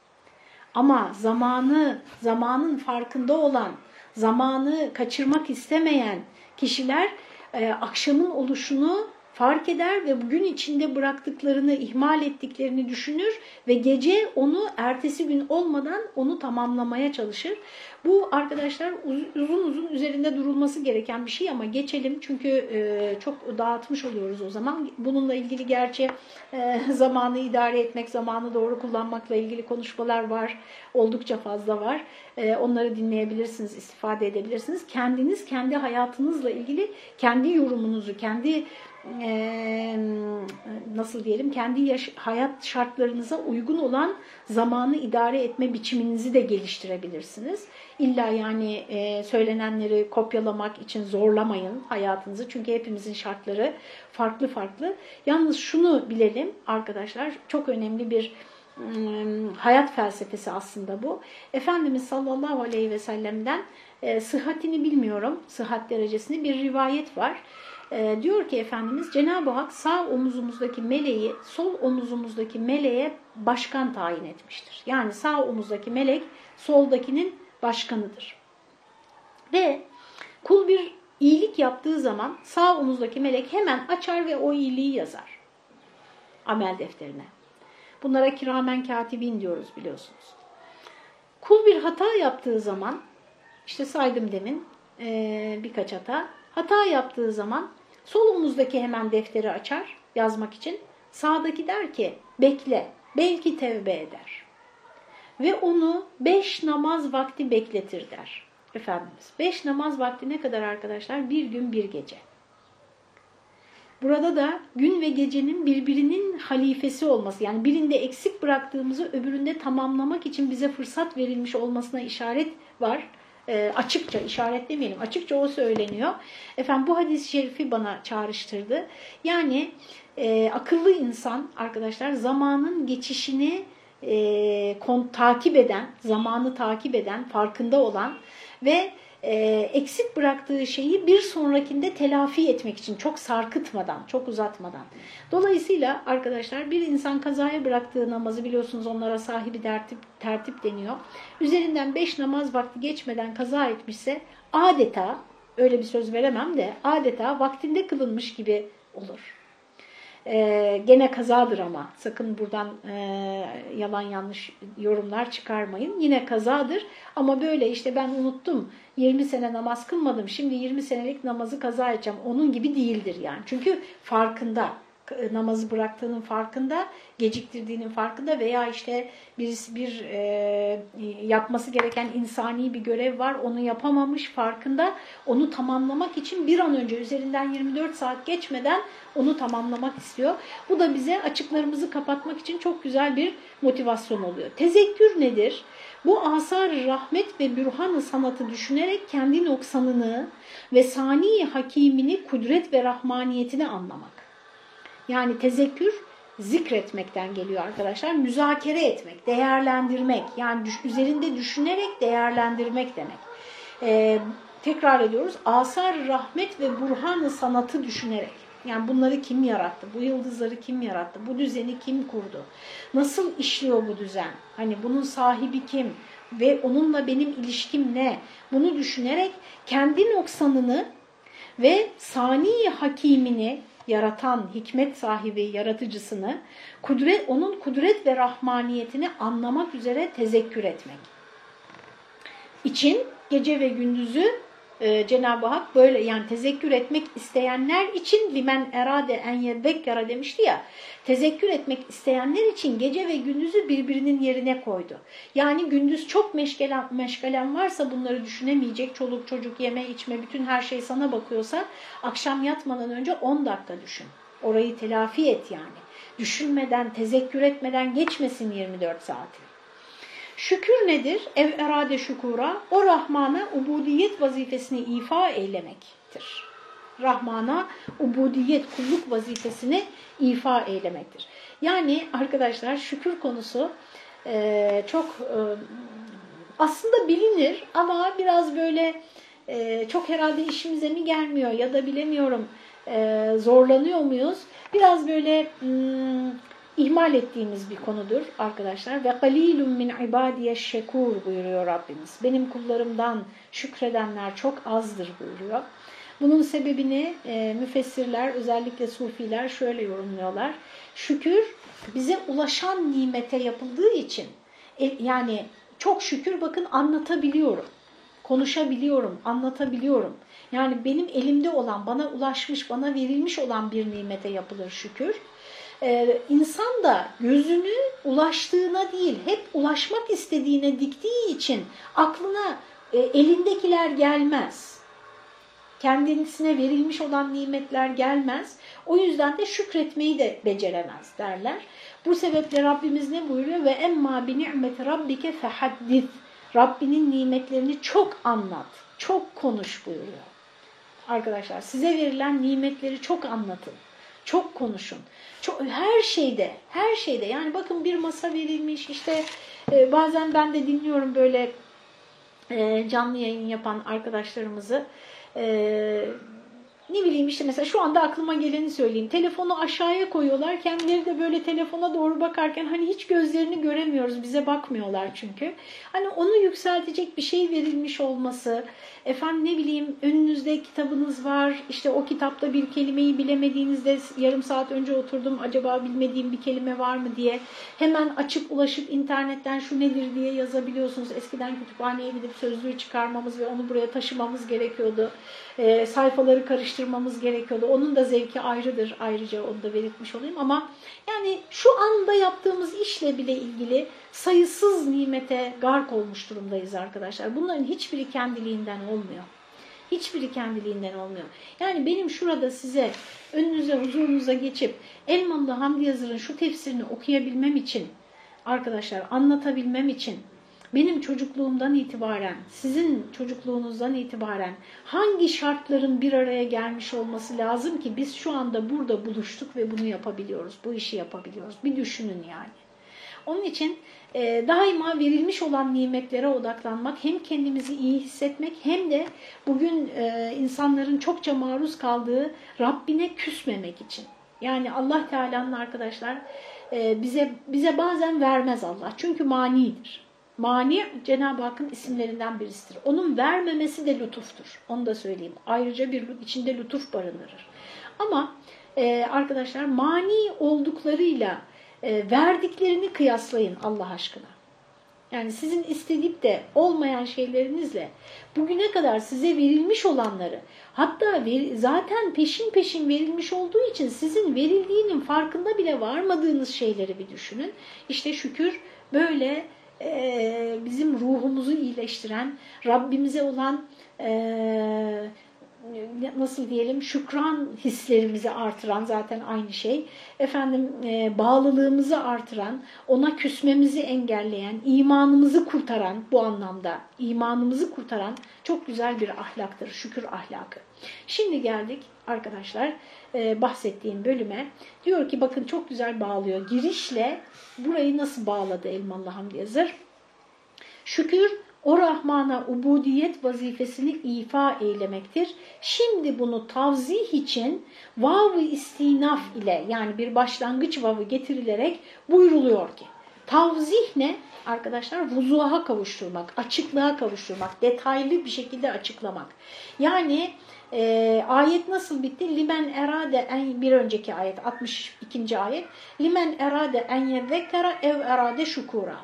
Ama zamanı, zamanın farkında olan, zamanı kaçırmak istemeyen kişiler e, akşamın oluşunu fark eder ve bugün içinde bıraktıklarını, ihmal ettiklerini düşünür ve gece onu ertesi gün olmadan onu tamamlamaya çalışır. Bu arkadaşlar uzun uzun üzerinde durulması gereken bir şey ama geçelim çünkü e, çok dağıtmış oluyoruz o zaman. Bununla ilgili gerçi e, zamanı idare etmek, zamanı doğru kullanmakla ilgili konuşmalar var. Oldukça fazla var. E, onları dinleyebilirsiniz, istifade edebilirsiniz. Kendiniz kendi hayatınızla ilgili kendi yorumunuzu, kendi e, nasıl diyelim kendi yaş hayat şartlarınıza uygun olan zamanı idare etme biçiminizi de geliştirebilirsiniz. İlla yani e, söylenenleri kopyalamak için zorlamayın hayatınızı. Çünkü hepimizin şartları farklı farklı. Yalnız şunu bilelim arkadaşlar çok önemli bir hayat felsefesi aslında bu. Efendimiz sallallahu aleyhi ve sellem'den e, sıhhatini bilmiyorum, sıhhat derecesini bir rivayet var. E, diyor ki Efendimiz Cenab-ı Hak sağ omuzumuzdaki meleği sol omuzumuzdaki meleğe başkan tayin etmiştir. Yani sağ omuzdaki melek soldakinin başkanıdır. Ve kul bir iyilik yaptığı zaman sağ omuzdaki melek hemen açar ve o iyiliği yazar amel defterine. Bunlara kiramen katibin diyoruz biliyorsunuz. Kul bir hata yaptığı zaman, işte saydım demin e, birkaç hata, hata yaptığı zaman sol omuzdaki hemen defteri açar yazmak için. Sağdaki der ki bekle, belki tevbe eder ve onu beş namaz vakti bekletir der Efendimiz. Beş namaz vakti ne kadar arkadaşlar? Bir gün bir gece. Burada da gün ve gecenin birbirinin halifesi olması yani birinde eksik bıraktığımızı öbüründe tamamlamak için bize fırsat verilmiş olmasına işaret var. E, açıkça işaret demeyelim açıkça o söyleniyor. Efendim bu hadis-i şerifi bana çağrıştırdı. Yani e, akıllı insan arkadaşlar zamanın geçişini e, kon, takip eden, zamanı takip eden, farkında olan ve e, eksik bıraktığı şeyi bir sonrakinde telafi etmek için çok sarkıtmadan, çok uzatmadan. Dolayısıyla arkadaşlar bir insan kazaya bıraktığı namazı biliyorsunuz onlara sahibi tertip, tertip deniyor. Üzerinden beş namaz vakti geçmeden kaza etmişse adeta, öyle bir söz veremem de adeta vaktinde kılınmış gibi olur. Ee, gene kazadır ama. Sakın buradan e, yalan yanlış yorumlar çıkarmayın. Yine kazadır. Ama böyle işte ben unuttum. 20 sene namaz kılmadım. Şimdi 20 senelik namazı kaza edeceğim. Onun gibi değildir yani. Çünkü farkında namazı bıraktığının farkında, geciktirdiğinin farkında veya işte bir, bir e, yapması gereken insani bir görev var, onu yapamamış farkında, onu tamamlamak için bir an önce üzerinden 24 saat geçmeden onu tamamlamak istiyor. Bu da bize açıklarımızı kapatmak için çok güzel bir motivasyon oluyor. Tezekkür nedir? Bu asar rahmet ve bürhan sanatı düşünerek kendi noksanını ve sani hakimini, kudret ve rahmaniyetini anlamak. Yani tezekkür zikretmekten geliyor arkadaşlar. Müzakere etmek, değerlendirmek. Yani düş, üzerinde düşünerek değerlendirmek demek. Ee, tekrar ediyoruz. Asar rahmet ve burhan sanatı düşünerek. Yani bunları kim yarattı? Bu yıldızları kim yarattı? Bu düzeni kim kurdu? Nasıl işliyor bu düzen? Hani bunun sahibi kim? Ve onunla benim ilişkim ne? Bunu düşünerek kendi noksanını ve sani hakimini yaratan, hikmet sahibi, yaratıcısını, kudret, onun kudret ve rahmaniyetini anlamak üzere tezekkür etmek. İçin gece ve gündüzü e, Cenab-ı Hak böyle yani tezekkür etmek isteyenler için limen erade en yedekkara demişti ya tezekkür etmek isteyenler için gece ve gündüzü birbirinin yerine koydu. Yani gündüz çok meşgalen, meşgalen varsa bunları düşünemeyecek çoluk çocuk yeme içme bütün her şey sana bakıyorsa akşam yatmadan önce 10 dakika düşün. Orayı telafi et yani. Düşünmeden, tezekkür etmeden geçmesin 24 saati. Şükür nedir? Ev erade şükura, o Rahman'a ubudiyet vazifesini ifa eylemektir. Rahman'a ubudiyet, kulluk vazifesini ifa eylemektir. Yani arkadaşlar şükür konusu e, çok e, aslında bilinir ama biraz böyle e, çok herhalde işimize mi gelmiyor ya da bilemiyorum e, zorlanıyor muyuz? Biraz böyle... Hmm, ihmal ettiğimiz bir konudur arkadaşlar. Ve galilun min ibadiye şekur buyuruyor Rabbimiz. Benim kullarımdan şükredenler çok azdır buyuruyor. Bunun sebebini e, müfessirler özellikle sufiler şöyle yorumluyorlar. Şükür bize ulaşan nimete yapıldığı için e, yani çok şükür bakın anlatabiliyorum, konuşabiliyorum, anlatabiliyorum. Yani benim elimde olan, bana ulaşmış, bana verilmiş olan bir nimete yapılır şükür e, insan da gözünü ulaştığına değil hep ulaşmak istediğine diktiği için aklına e, elindekiler gelmez. Kendisine verilmiş olan nimetler gelmez. O yüzden de şükretmeyi de beceremez derler. Bu sebeple Rabbimiz ne buyuruyor? Ve emma bi ni'meti rabbike fehaddis. Rabbinin nimetlerini çok anlat, çok konuş buyuruyor. Arkadaşlar size verilen nimetleri çok anlatın. Çok konuşun. Çok, her şeyde, her şeyde. Yani bakın bir masa verilmiş, işte e, bazen ben de dinliyorum böyle e, canlı yayın yapan arkadaşlarımızı. E, ne bileyim işte mesela şu anda aklıma geleni söyleyeyim. Telefonu aşağıya koyuyorlar. Kendileri de böyle telefona doğru bakarken hani hiç gözlerini göremiyoruz. Bize bakmıyorlar çünkü. Hani onu yükseltecek bir şey verilmiş olması. Efendim ne bileyim önünüzde kitabınız var. İşte o kitapta bir kelimeyi bilemediğinizde yarım saat önce oturdum. Acaba bilmediğim bir kelime var mı diye. Hemen açıp ulaşıp internetten şu nedir diye yazabiliyorsunuz. Eskiden kütüphaneye gidip sözlüğü çıkarmamız ve onu buraya taşımamız gerekiyordu. E, sayfaları karıştırmamız gerekiyordu. Onun da zevki ayrıdır. Ayrıca onu da belirtmiş olayım ama yani şu anda yaptığımız işle bile ilgili sayısız nimete gark olmuş durumdayız arkadaşlar. Bunların hiçbiri kendiliğinden olmuyor. Hiçbiri kendiliğinden olmuyor. Yani benim şurada size önünüze huzurunuza geçip Elmalı Hamdi Yazır'ın şu tefsirini okuyabilmem için arkadaşlar anlatabilmem için benim çocukluğumdan itibaren, sizin çocukluğunuzdan itibaren hangi şartların bir araya gelmiş olması lazım ki biz şu anda burada buluştuk ve bunu yapabiliyoruz, bu işi yapabiliyoruz. Bir düşünün yani. Onun için e, daima verilmiş olan nimetlere odaklanmak, hem kendimizi iyi hissetmek hem de bugün e, insanların çokça maruz kaldığı Rabbine küsmemek için. Yani Allah Teala'nın arkadaşlar e, bize bize bazen vermez Allah. Çünkü manidir. Mani Cenab-ı Hakk'ın isimlerinden birisidir. Onun vermemesi de lütuftur. Onu da söyleyeyim. Ayrıca bir içinde lütuf barındırır. Ama e, arkadaşlar mani olduklarıyla e, verdiklerini kıyaslayın Allah aşkına. Yani sizin istediğip de olmayan şeylerinizle bugüne kadar size verilmiş olanları hatta ver, zaten peşin peşin verilmiş olduğu için sizin verildiğinin farkında bile varmadığınız şeyleri bir düşünün. İşte şükür böyle e, bizim ruhumuzu iyileştiren, Rabbimize olan e, nasıl diyelim şükran hislerimizi artıran zaten aynı şey. Efendim e, bağlılığımızı artıran, ona küsmemizi engelleyen, imanımızı kurtaran bu anlamda imanımızı kurtaran çok güzel bir ahlaktır. Şükür ahlakı. Şimdi geldik arkadaşlar e, bahsettiğim bölüme. Diyor ki bakın çok güzel bağlıyor. Girişle burayı nasıl bağladı Elmalı Hamdi Yazır? Şükür o Rahman'a ubudiyet vazifesini ifa eylemektir. Şimdi bunu tavzih için vav-ı istinaf ile yani bir başlangıç vavı getirilerek buyruluyor ki tavzih ne? Arkadaşlar vuzuha kavuşturmak, açıklığa kavuşturmak, detaylı bir şekilde açıklamak. Yani e, ayet nasıl bitti? Limen erade en bir önceki ayet 62. ayet. Limen erade en yezekkara ev erade şukura.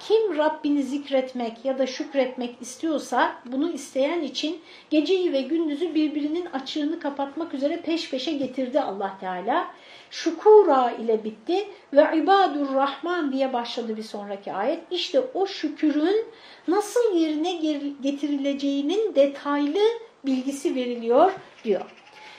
Kim Rabbini zikretmek ya da şükretmek istiyorsa bunu isteyen için geceyi ve gündüzü birbirinin açığını kapatmak üzere peş peşe getirdi Allah Teala. Şukura ile bitti ve ibadur rahman diye başladı bir sonraki ayet. İşte o şükürün nasıl yerine getirileceğinin detaylı bilgisi veriliyor diyor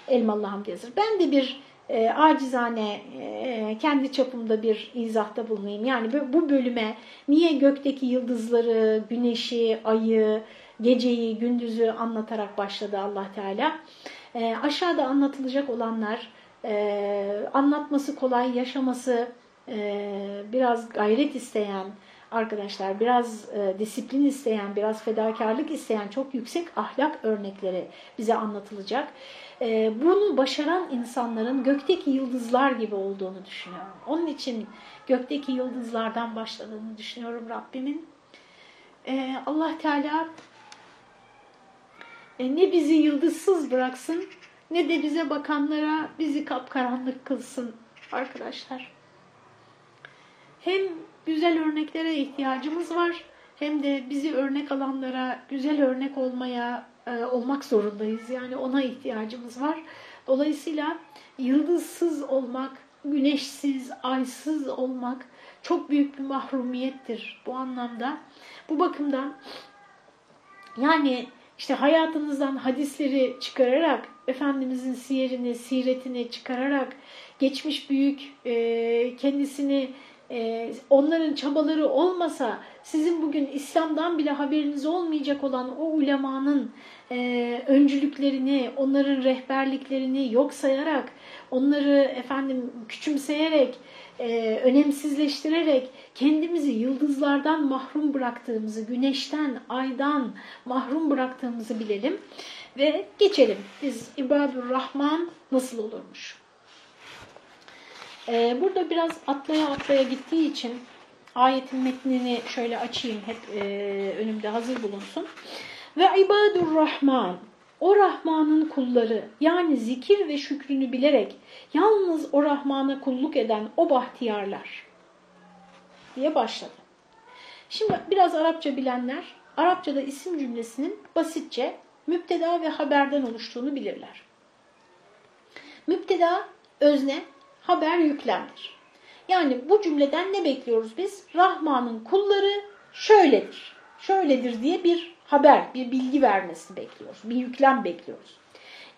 Elmalı Hamdi Yazır. Ben de bir e, acizane e, kendi çapımda bir izahta bulunayım. Yani bu bölüme niye gökteki yıldızları, güneşi, ayı, geceyi, gündüzü anlatarak başladı Allah Teala. E, aşağıda anlatılacak olanlar e, anlatması kolay, yaşaması e, biraz gayret isteyen, arkadaşlar biraz e, disiplin isteyen, biraz fedakarlık isteyen çok yüksek ahlak örnekleri bize anlatılacak. E, bunu başaran insanların gökteki yıldızlar gibi olduğunu düşünüyorum. Onun için gökteki yıldızlardan başladığını düşünüyorum Rabbimin. E, Allah Teala e, ne bizi yıldızsız bıraksın ne de bize bakanlara bizi kapkaranlık kılsın arkadaşlar. Hem güzel örneklere ihtiyacımız var. Hem de bizi örnek alanlara güzel örnek olmaya e, olmak zorundayız. Yani ona ihtiyacımız var. Dolayısıyla yıldızsız olmak, güneşsiz, aysız olmak çok büyük bir mahrumiyettir bu anlamda. Bu bakımdan yani işte hayatınızdan hadisleri çıkararak, Efendimizin siyerini, siretini çıkararak, geçmiş büyük e, kendisini e, onların çabaları olmasa sizin bugün İslam'dan bile haberiniz olmayacak olan o ulemanın e, öncülüklerini, onların rehberliklerini yok sayarak, onları efendim küçümseyerek, e, önemsizleştirerek kendimizi yıldızlardan mahrum bıraktığımızı, güneşten, aydan mahrum bıraktığımızı bilelim ve geçelim. Biz İbadur Rahman nasıl olurmuş? Ee, burada biraz atlaya atlaya gittiği için ayetin metnini şöyle açayım hep e, önümde hazır bulunsun. Ve ibadur rahman o Rahman'ın kulları yani zikir ve şükrünü bilerek yalnız o Rahman'a kulluk eden o bahtiyarlar diye başladı. Şimdi biraz Arapça bilenler Arapçada isim cümlesinin basitçe müpteda ve haberden oluştuğunu bilirler. Müpteda özne, haber yüklemdir. Yani bu cümleden ne bekliyoruz biz? Rahman'ın kulları şöyledir, şöyledir diye bir haber, bir bilgi vermesini bekliyoruz. Bir yüklem bekliyoruz.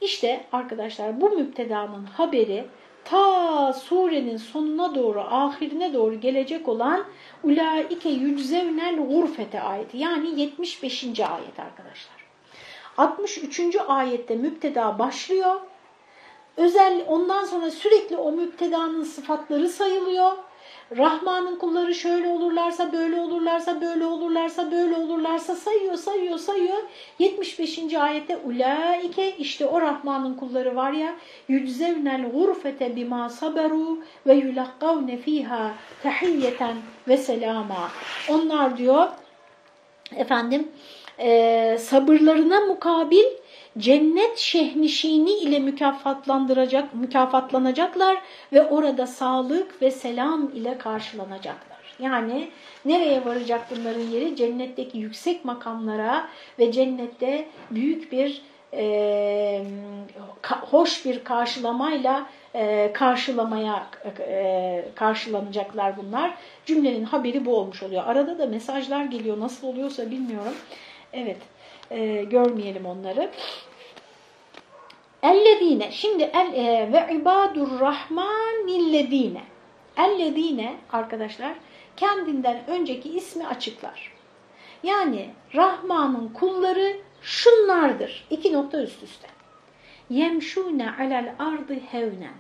İşte arkadaşlar bu müptedanın haberi ta surenin sonuna doğru, ahirine doğru gelecek olan ulaike yüczevnel gurfete ayeti. Yani 75. ayet arkadaşlar. 63. ayette müpteda başlıyor özel ondan sonra sürekli o müptedanın sıfatları sayılıyor Rahman'ın kulları şöyle olurlarsa, böyle olurlarsa, böyle olurlarsa, böyle olurlarsa sayıyor, sayıyor, sayıyor. 75. ayette ulaike işte o Rahman'ın kulları var ya yüczevnel gurfete bima saberu ve yulakkavne fiha tahiyyeten ve selama. Onlar diyor efendim e, sabırlarına mukabil cennet şehnişini ile mükafatlandıracak, mükafatlanacaklar ve orada sağlık ve selam ile karşılanacaklar. Yani nereye varacak bunların yeri? Cennetteki yüksek makamlara ve cennette büyük bir e, hoş bir karşılamayla e, karşılamaya e, karşılanacaklar bunlar. Cümlenin haberi bu olmuş oluyor. Arada da mesajlar geliyor. Nasıl oluyorsa bilmiyorum. Evet. E, görmeyelim onları. Ellezine şimdi el, e, ve ibadur rahmanillezine ellezine arkadaşlar kendinden önceki ismi açıklar. Yani Rahman'ın kulları şunlardır. İki nokta üst üste. Yemşune alel ardı hevnen.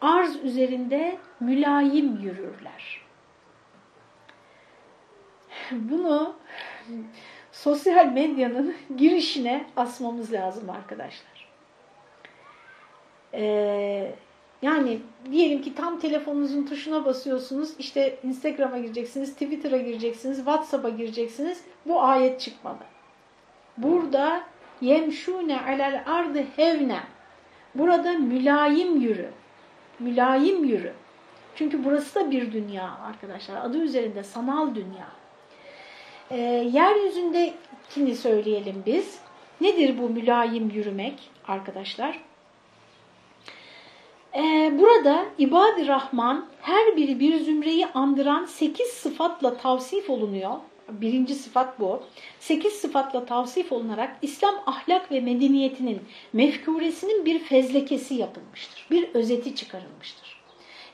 Arz üzerinde mülayim yürürler. Bunu sosyal medyanın girişine asmamız lazım arkadaşlar. Ee, yani diyelim ki tam telefonunuzun tuşuna basıyorsunuz, işte Instagram'a gireceksiniz, Twitter'a gireceksiniz, WhatsApp'a gireceksiniz, bu ayet çıkmalı. Burada yemşune alel ardı hevne. Burada mülayim yürü. Mülayim yürü. Çünkü burası da bir dünya arkadaşlar. Adı üzerinde sanal dünya. E, yeryüzündekini söyleyelim biz. Nedir bu mülayim yürümek arkadaşlar? E, burada ibad Rahman her biri bir zümreyi andıran sekiz sıfatla tavsif olunuyor. Birinci sıfat bu. Sekiz sıfatla tavsif olunarak İslam ahlak ve medeniyetinin mefkuresinin bir fezlekesi yapılmıştır. Bir özeti çıkarılmıştır.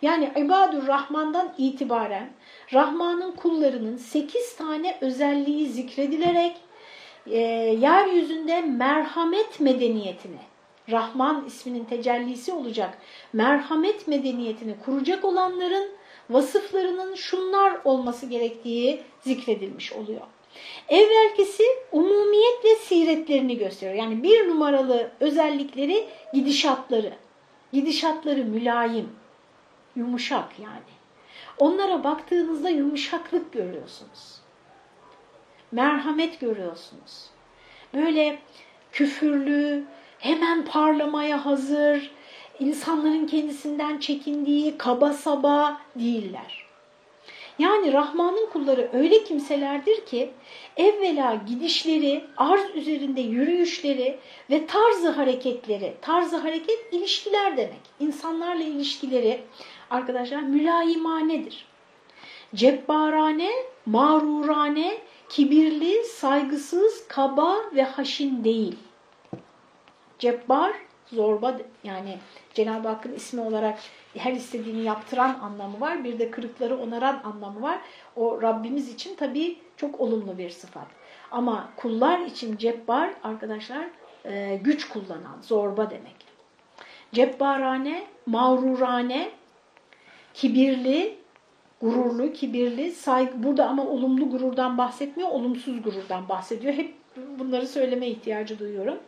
Yani İbadur Rahman'dan itibaren Rahman'ın kullarının sekiz tane özelliği zikredilerek e, yeryüzünde merhamet medeniyetini, Rahman isminin tecellisi olacak merhamet medeniyetini kuracak olanların vasıflarının şunlar olması gerektiği zikredilmiş oluyor. Evvelkisi umumiyet ve siretlerini gösteriyor. Yani bir numaralı özellikleri gidişatları. Gidişatları mülayim, yumuşak yani. Onlara baktığınızda yumuşaklık görüyorsunuz. Merhamet görüyorsunuz. Böyle küfürlü, hemen parlamaya hazır, insanların kendisinden çekindiği kaba saba değiller. Yani Rahman'ın kulları öyle kimselerdir ki evvela gidişleri, arz üzerinde yürüyüşleri ve tarzı hareketleri, tarzı hareket ilişkiler demek. İnsanlarla ilişkileri arkadaşlar mülayimanedir. Cebbarane, mağrurane, kibirli, saygısız, kaba ve haşin değil. Cebbar, zorba yani Cenab-ı Hakk'ın ismi olarak her istediğini yaptıran anlamı var. Bir de kırıkları onaran anlamı var. O Rabbimiz için tabii çok olumlu bir sıfat. Ama kullar için cebbar arkadaşlar e, güç kullanan, zorba demek. Cebbarane, mağrurane, kibirli, gururlu, kibirli, saygı, burada ama olumlu gururdan bahsetmiyor, olumsuz gururdan bahsediyor. Hep bunları söyleme ihtiyacı duyuyorum.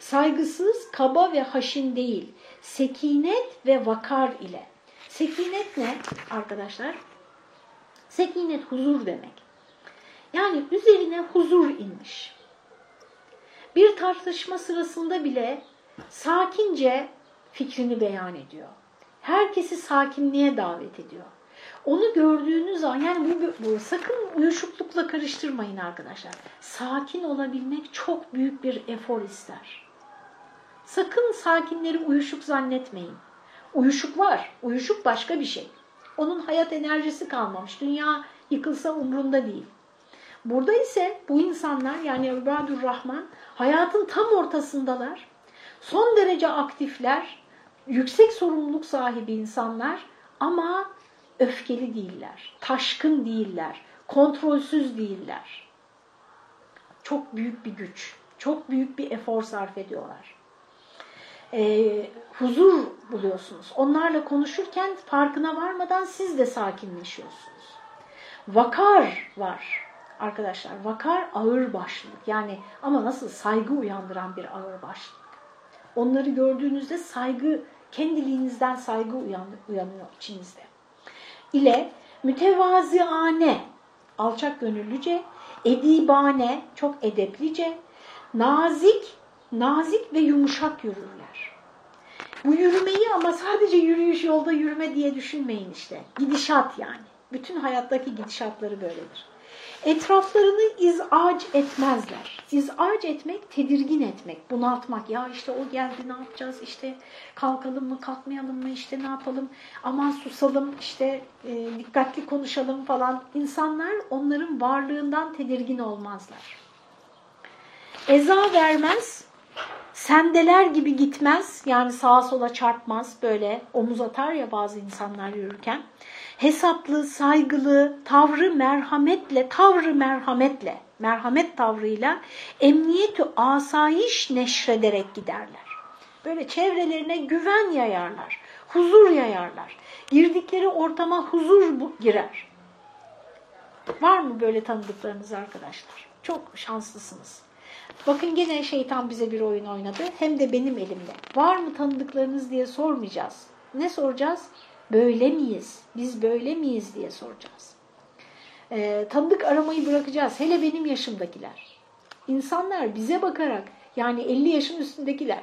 Saygısız, kaba ve haşin değil, sekinet ve vakar ile. Sekinet ne arkadaşlar? Sekinet huzur demek. Yani üzerine huzur inmiş. Bir tartışma sırasında bile sakince fikrini beyan ediyor. Herkesi sakinliğe davet ediyor. Onu gördüğünüz zaman yani bu, bu sakın uyuşuklukla karıştırmayın arkadaşlar. Sakin olabilmek çok büyük bir efor ister. Sakın sakinleri uyuşuk zannetmeyin. Uyuşuk var. Uyuşuk başka bir şey. Onun hayat enerjisi kalmamış. Dünya yıkılsa umrunda değil. Burada ise bu insanlar yani İbadur Rahman hayatın tam ortasındalar. Son derece aktifler, yüksek sorumluluk sahibi insanlar ama öfkeli değiller, taşkın değiller, kontrolsüz değiller. Çok büyük bir güç, çok büyük bir efor sarf ediyorlar. e, huzur buluyorsunuz. Onlarla konuşurken farkına varmadan siz de sakinleşiyorsunuz. Vakar var arkadaşlar. Vakar ağır başlılık. Yani ama nasıl saygı uyandıran bir ağır başlılık. Onları gördüğünüzde saygı, kendiliğinizden saygı uyanıyor içinizde. İle mütevaziane, alçak gönüllüce, edibane, çok edeplice, nazik, nazik ve yumuşak yürürler. Bu yürümeyi ama sadece yürüyüş yolda yürüme diye düşünmeyin işte. Gidişat yani. Bütün hayattaki gidişatları böyledir. Etraflarını izac etmezler. İzac etmek, tedirgin etmek, bunaltmak. Ya işte o geldi ne yapacağız, işte kalkalım mı, kalkmayalım mı, işte ne yapalım, aman susalım, işte e, dikkatli konuşalım falan. İnsanlar onların varlığından tedirgin olmazlar. Eza vermez, sendeler gibi gitmez, yani sağa sola çarpmaz, böyle omuz atar ya bazı insanlar yürürken hesaplı, saygılı, tavrı merhametle, tavrı merhametle, merhamet tavrıyla emniyetü asayiş neşrederek giderler. Böyle çevrelerine güven yayarlar, huzur yayarlar. Girdikleri ortama huzur girer. Var mı böyle tanıdıklarınız arkadaşlar? Çok şanslısınız. Bakın gene şeytan bize bir oyun oynadı. Hem de benim elimde. Var mı tanıdıklarınız diye sormayacağız. Ne soracağız? Böyle miyiz? Biz böyle miyiz diye soracağız. E, tanıdık aramayı bırakacağız. Hele benim yaşımdakiler. İnsanlar bize bakarak yani 50 yaşın üstündekiler,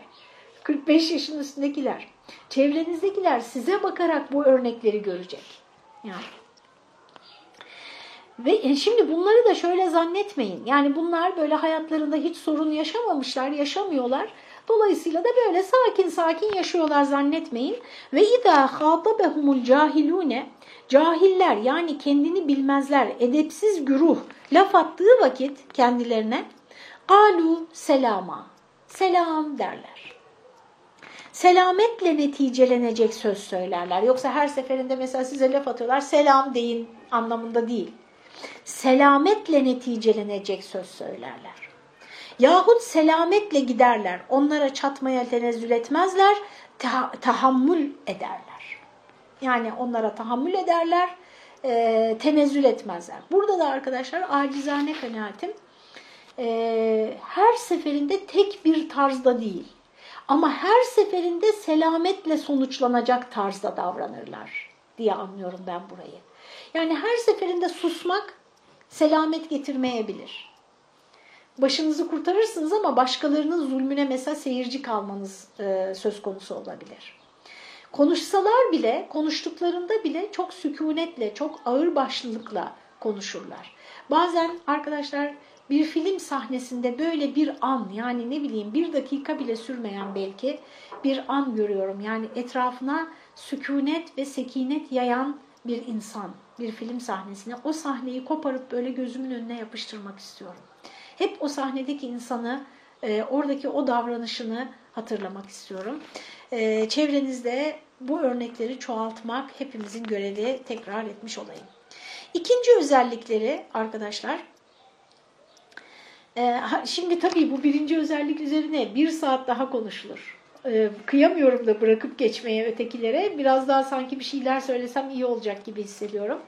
45 yaşın üstündekiler, çevrenizdekiler size bakarak bu örnekleri görecek. Yani. Ve şimdi bunları da şöyle zannetmeyin. Yani bunlar böyle hayatlarında hiç sorun yaşamamışlar, yaşamıyorlar. Dolayısıyla da böyle sakin sakin yaşıyorlar zannetmeyin. Ve idâ khâtabehumul cahilûne cahiller yani kendini bilmezler, edepsiz güruh laf attığı vakit kendilerine galu selama, selam derler. Selametle neticelenecek söz söylerler. Yoksa her seferinde mesela size laf atıyorlar, selam deyin anlamında değil. Selametle neticelenecek söz söylerler. Yahut selametle giderler. Onlara çatmaya tenezzül etmezler, ta tahammül ederler. Yani onlara tahammül ederler, e, tenezzül etmezler. Burada da arkadaşlar acizane kanaatim e, her seferinde tek bir tarzda değil. Ama her seferinde selametle sonuçlanacak tarzda davranırlar diye anlıyorum ben burayı. Yani her seferinde susmak selamet getirmeyebilir başınızı kurtarırsınız ama başkalarının zulmüne mesela seyirci kalmanız e, söz konusu olabilir. Konuşsalar bile, konuştuklarında bile çok sükunetle, çok ağır başlılıkla konuşurlar. Bazen arkadaşlar bir film sahnesinde böyle bir an yani ne bileyim bir dakika bile sürmeyen belki bir an görüyorum. Yani etrafına sükunet ve sekinet yayan bir insan bir film sahnesine o sahneyi koparıp böyle gözümün önüne yapıştırmak istiyorum. Hep o sahnedeki insanı, e, oradaki o davranışını hatırlamak istiyorum. E, çevrenizde bu örnekleri çoğaltmak hepimizin görevi tekrar etmiş olayım. İkinci özellikleri arkadaşlar, e, şimdi tabii bu birinci özellik üzerine bir saat daha konuşulur. E, kıyamıyorum da bırakıp geçmeye ötekilere. Biraz daha sanki bir şeyler söylesem iyi olacak gibi hissediyorum.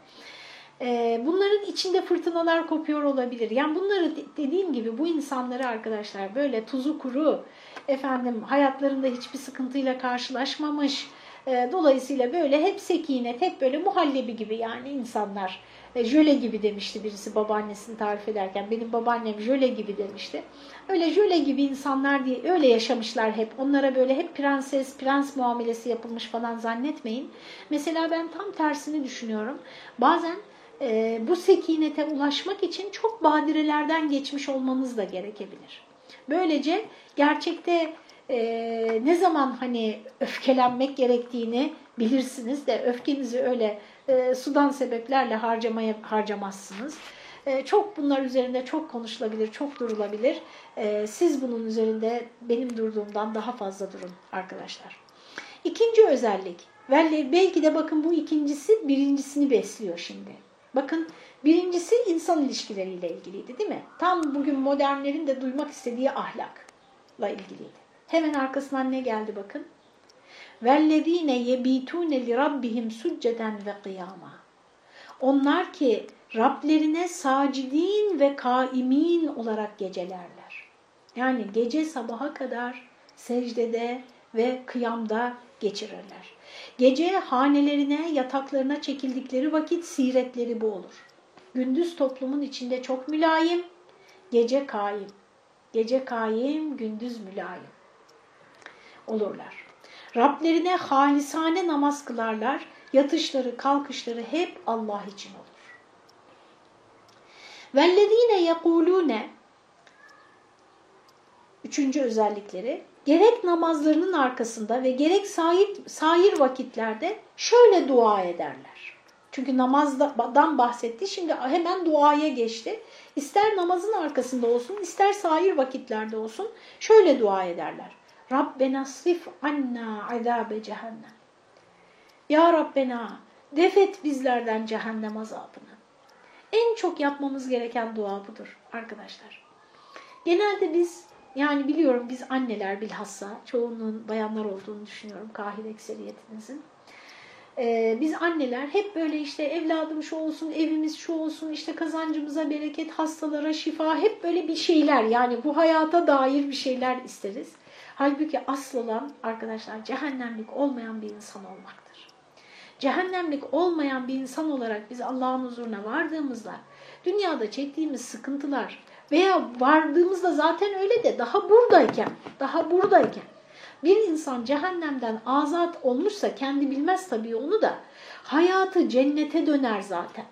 Bunların içinde fırtınalar kopuyor olabilir. Yani bunları dediğim gibi bu insanları arkadaşlar böyle tuzu kuru, efendim hayatlarında hiçbir sıkıntıyla karşılaşmamış, dolayısıyla böyle hep sekinet, hep böyle muhallebi gibi yani insanlar. E, jöle gibi demişti birisi babaannesini tarif ederken. Benim babaannem jöle gibi demişti. Öyle jöle gibi insanlar diye öyle yaşamışlar hep. Onlara böyle hep prenses, prens muamelesi yapılmış falan zannetmeyin. Mesela ben tam tersini düşünüyorum. Bazen e, bu sekinete ulaşmak için çok badirelerden geçmiş olmanız da gerekebilir. Böylece gerçekte e, ne zaman hani öfkelenmek gerektiğini bilirsiniz de öfkenizi öyle e, sudan sebeplerle harcamaya harcamazsınız. E, çok bunlar üzerinde çok konuşulabilir, çok durulabilir. E, siz bunun üzerinde benim durduğumdan daha fazla durun arkadaşlar. İkinci özellik, belki de bakın bu ikincisi birincisini besliyor şimdi. Bakın birincisi insan ilişkileriyle ilgiliydi değil mi? Tam bugün modernlerin de duymak istediği ahlakla ilgiliydi. Hemen arkasından ne geldi bakın. وَالَّذ۪ينَ يَب۪يتُونَ لِرَبِّهِمْ سُجَّدًا وَقِيَامًا Onlar ki Rablerine sacidin ve kaimin olarak gecelerler. Yani gece sabaha kadar secdede ve kıyamda geçirirler. Gece hanelerine, yataklarına çekildikleri vakit siretleri bu olur. Gündüz toplumun içinde çok mülayim, gece kaim. Gece kaim, gündüz mülayim olurlar. Rablerine halisane namaz kılarlar, yatışları, kalkışları hep Allah için olur. وَالَّذ۪ينَ يَقُولُونَ Üçüncü özellikleri, gerek namazlarının arkasında ve gerek sair, sair vakitlerde şöyle dua ederler. Çünkü namazdan bahsetti, şimdi hemen duaya geçti. İster namazın arkasında olsun, ister sair vakitlerde olsun şöyle dua ederler. Rabbena srif anna azabe cehennem. Ya Rabbena defet bizlerden cehennem azabını. En çok yapmamız gereken dua budur arkadaşlar. Genelde biz yani biliyorum biz anneler bilhassa çoğunun bayanlar olduğunu düşünüyorum kahir ekseriyetinizin. Ee, biz anneler hep böyle işte evladım şu olsun, evimiz şu olsun, işte kazancımıza bereket, hastalara şifa hep böyle bir şeyler yani bu hayata dair bir şeyler isteriz. Halbuki asıl olan arkadaşlar cehennemlik olmayan bir insan olmaktır. Cehennemlik olmayan bir insan olarak biz Allah'ın huzuruna vardığımızda dünyada çektiğimiz sıkıntılar veya vardığımızda zaten öyle de daha buradayken, daha buradayken bir insan cehennemden azat olmuşsa kendi bilmez tabii onu da hayatı cennete döner zaten.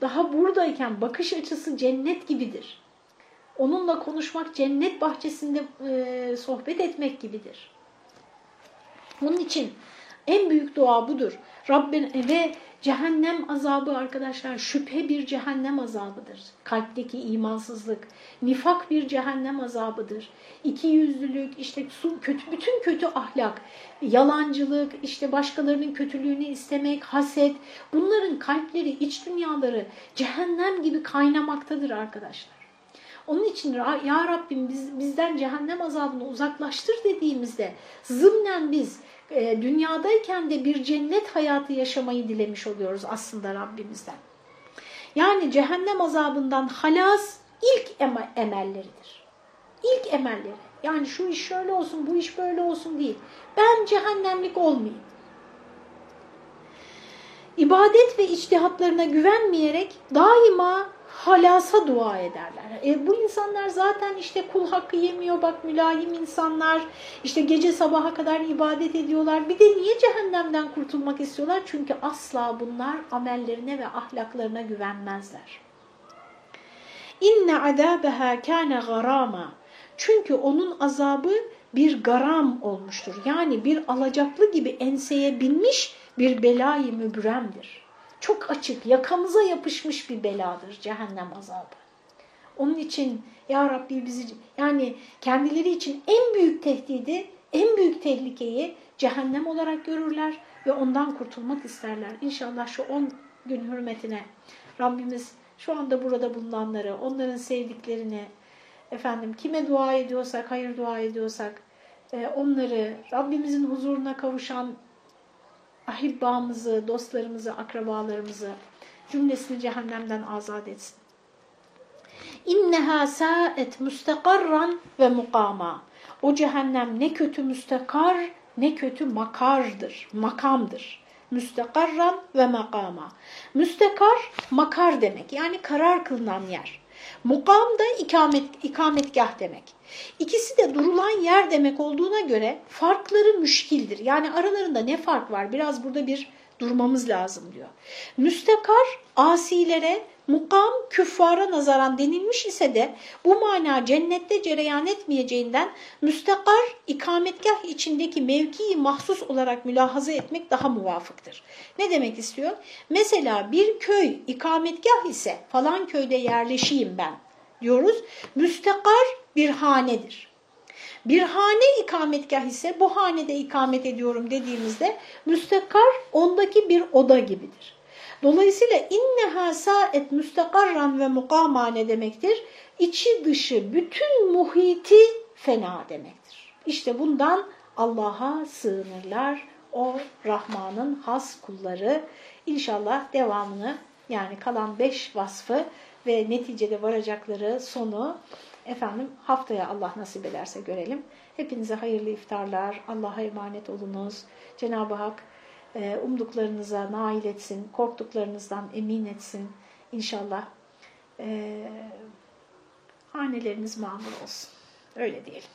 Daha buradayken bakış açısı cennet gibidir. Onunla konuşmak cennet bahçesinde e, sohbet etmek gibidir. Onun için en büyük dua budur. Rabbin ve cehennem azabı arkadaşlar şüphe bir cehennem azabıdır. Kalpteki imansızlık, nifak bir cehennem azabıdır. İki yüzlülük, işte kötü, bütün kötü ahlak, yalancılık, işte başkalarının kötülüğünü istemek, haset, bunların kalpleri, iç dünyaları cehennem gibi kaynamaktadır arkadaşlar. Onun için ya Rabbim biz, bizden cehennem azabını uzaklaştır dediğimizde zımnen biz e, dünyadayken de bir cennet hayatı yaşamayı dilemiş oluyoruz aslında Rabbimizden. Yani cehennem azabından halas ilk emelleridir. İlk emelleri. Yani şu iş şöyle olsun, bu iş böyle olsun değil. Ben cehennemlik olmayayım. İbadet ve içtihatlarına güvenmeyerek daima halasa dua ederler. E, bu insanlar zaten işte kul hakkı yemiyor bak mülayim insanlar işte gece sabaha kadar ibadet ediyorlar. Bir de niye cehennemden kurtulmak istiyorlar? Çünkü asla bunlar amellerine ve ahlaklarına güvenmezler. İnne azabeha kana garama. Çünkü onun azabı bir garam olmuştur. Yani bir alacaklı gibi enseye binmiş bir belayı mübremdir. Çok açık, yakamıza yapışmış bir beladır cehennem azabı. Onun için ya Rabbi bizi yani kendileri için en büyük tehdidi, en büyük tehlikeyi cehennem olarak görürler ve ondan kurtulmak isterler. İnşallah şu 10 gün hürmetine Rabbimiz şu anda burada bulunanları, onların sevdiklerini, efendim kime dua ediyorsak, hayır dua ediyorsak, e, onları Rabbimizin huzuruna kavuşan ahibbamızı, dostlarımızı, akrabalarımızı cümlesini cehennemden azat etsin. İnneha sa'et müstekarran ve mukama. O cehennem ne kötü müstakar ne kötü makardır, makamdır. Müstekarran ve makama. Müstakar makar demek yani karar kılınan yer. Mukam da ikamet, ikametgah demek. İkisi de durulan yer demek olduğuna göre farkları müşkildir. Yani aralarında ne fark var? Biraz burada bir durmamız lazım diyor. Müstakar asilere, mukam küffara nazaran denilmiş ise de bu mana cennette cereyan etmeyeceğinden müstakar ikametgah içindeki mevkii mahsus olarak mülahaza etmek daha muvafıktır. Ne demek istiyor? Mesela bir köy ikametgah ise falan köyde yerleşeyim ben diyoruz. Müstakar bir hanedir. Bir hane ikametgah ise bu hanede ikamet ediyorum dediğimizde müstakar ondaki bir oda gibidir. Dolayısıyla inneha sa'et müstakarran ve mukama ne demektir? İçi dışı bütün muhiti fena demektir. İşte bundan Allah'a sığınırlar. O Rahman'ın has kulları. İnşallah devamını yani kalan beş vasfı ve neticede varacakları sonu efendim haftaya Allah nasip ederse görelim. Hepinize hayırlı iftarlar. Allah'a emanet olunuz. Cenab-ı Hak e, umduklarınıza nail etsin. Korktuklarınızdan emin etsin. İnşallah e, haneleriniz mamur olsun. Öyle diyelim.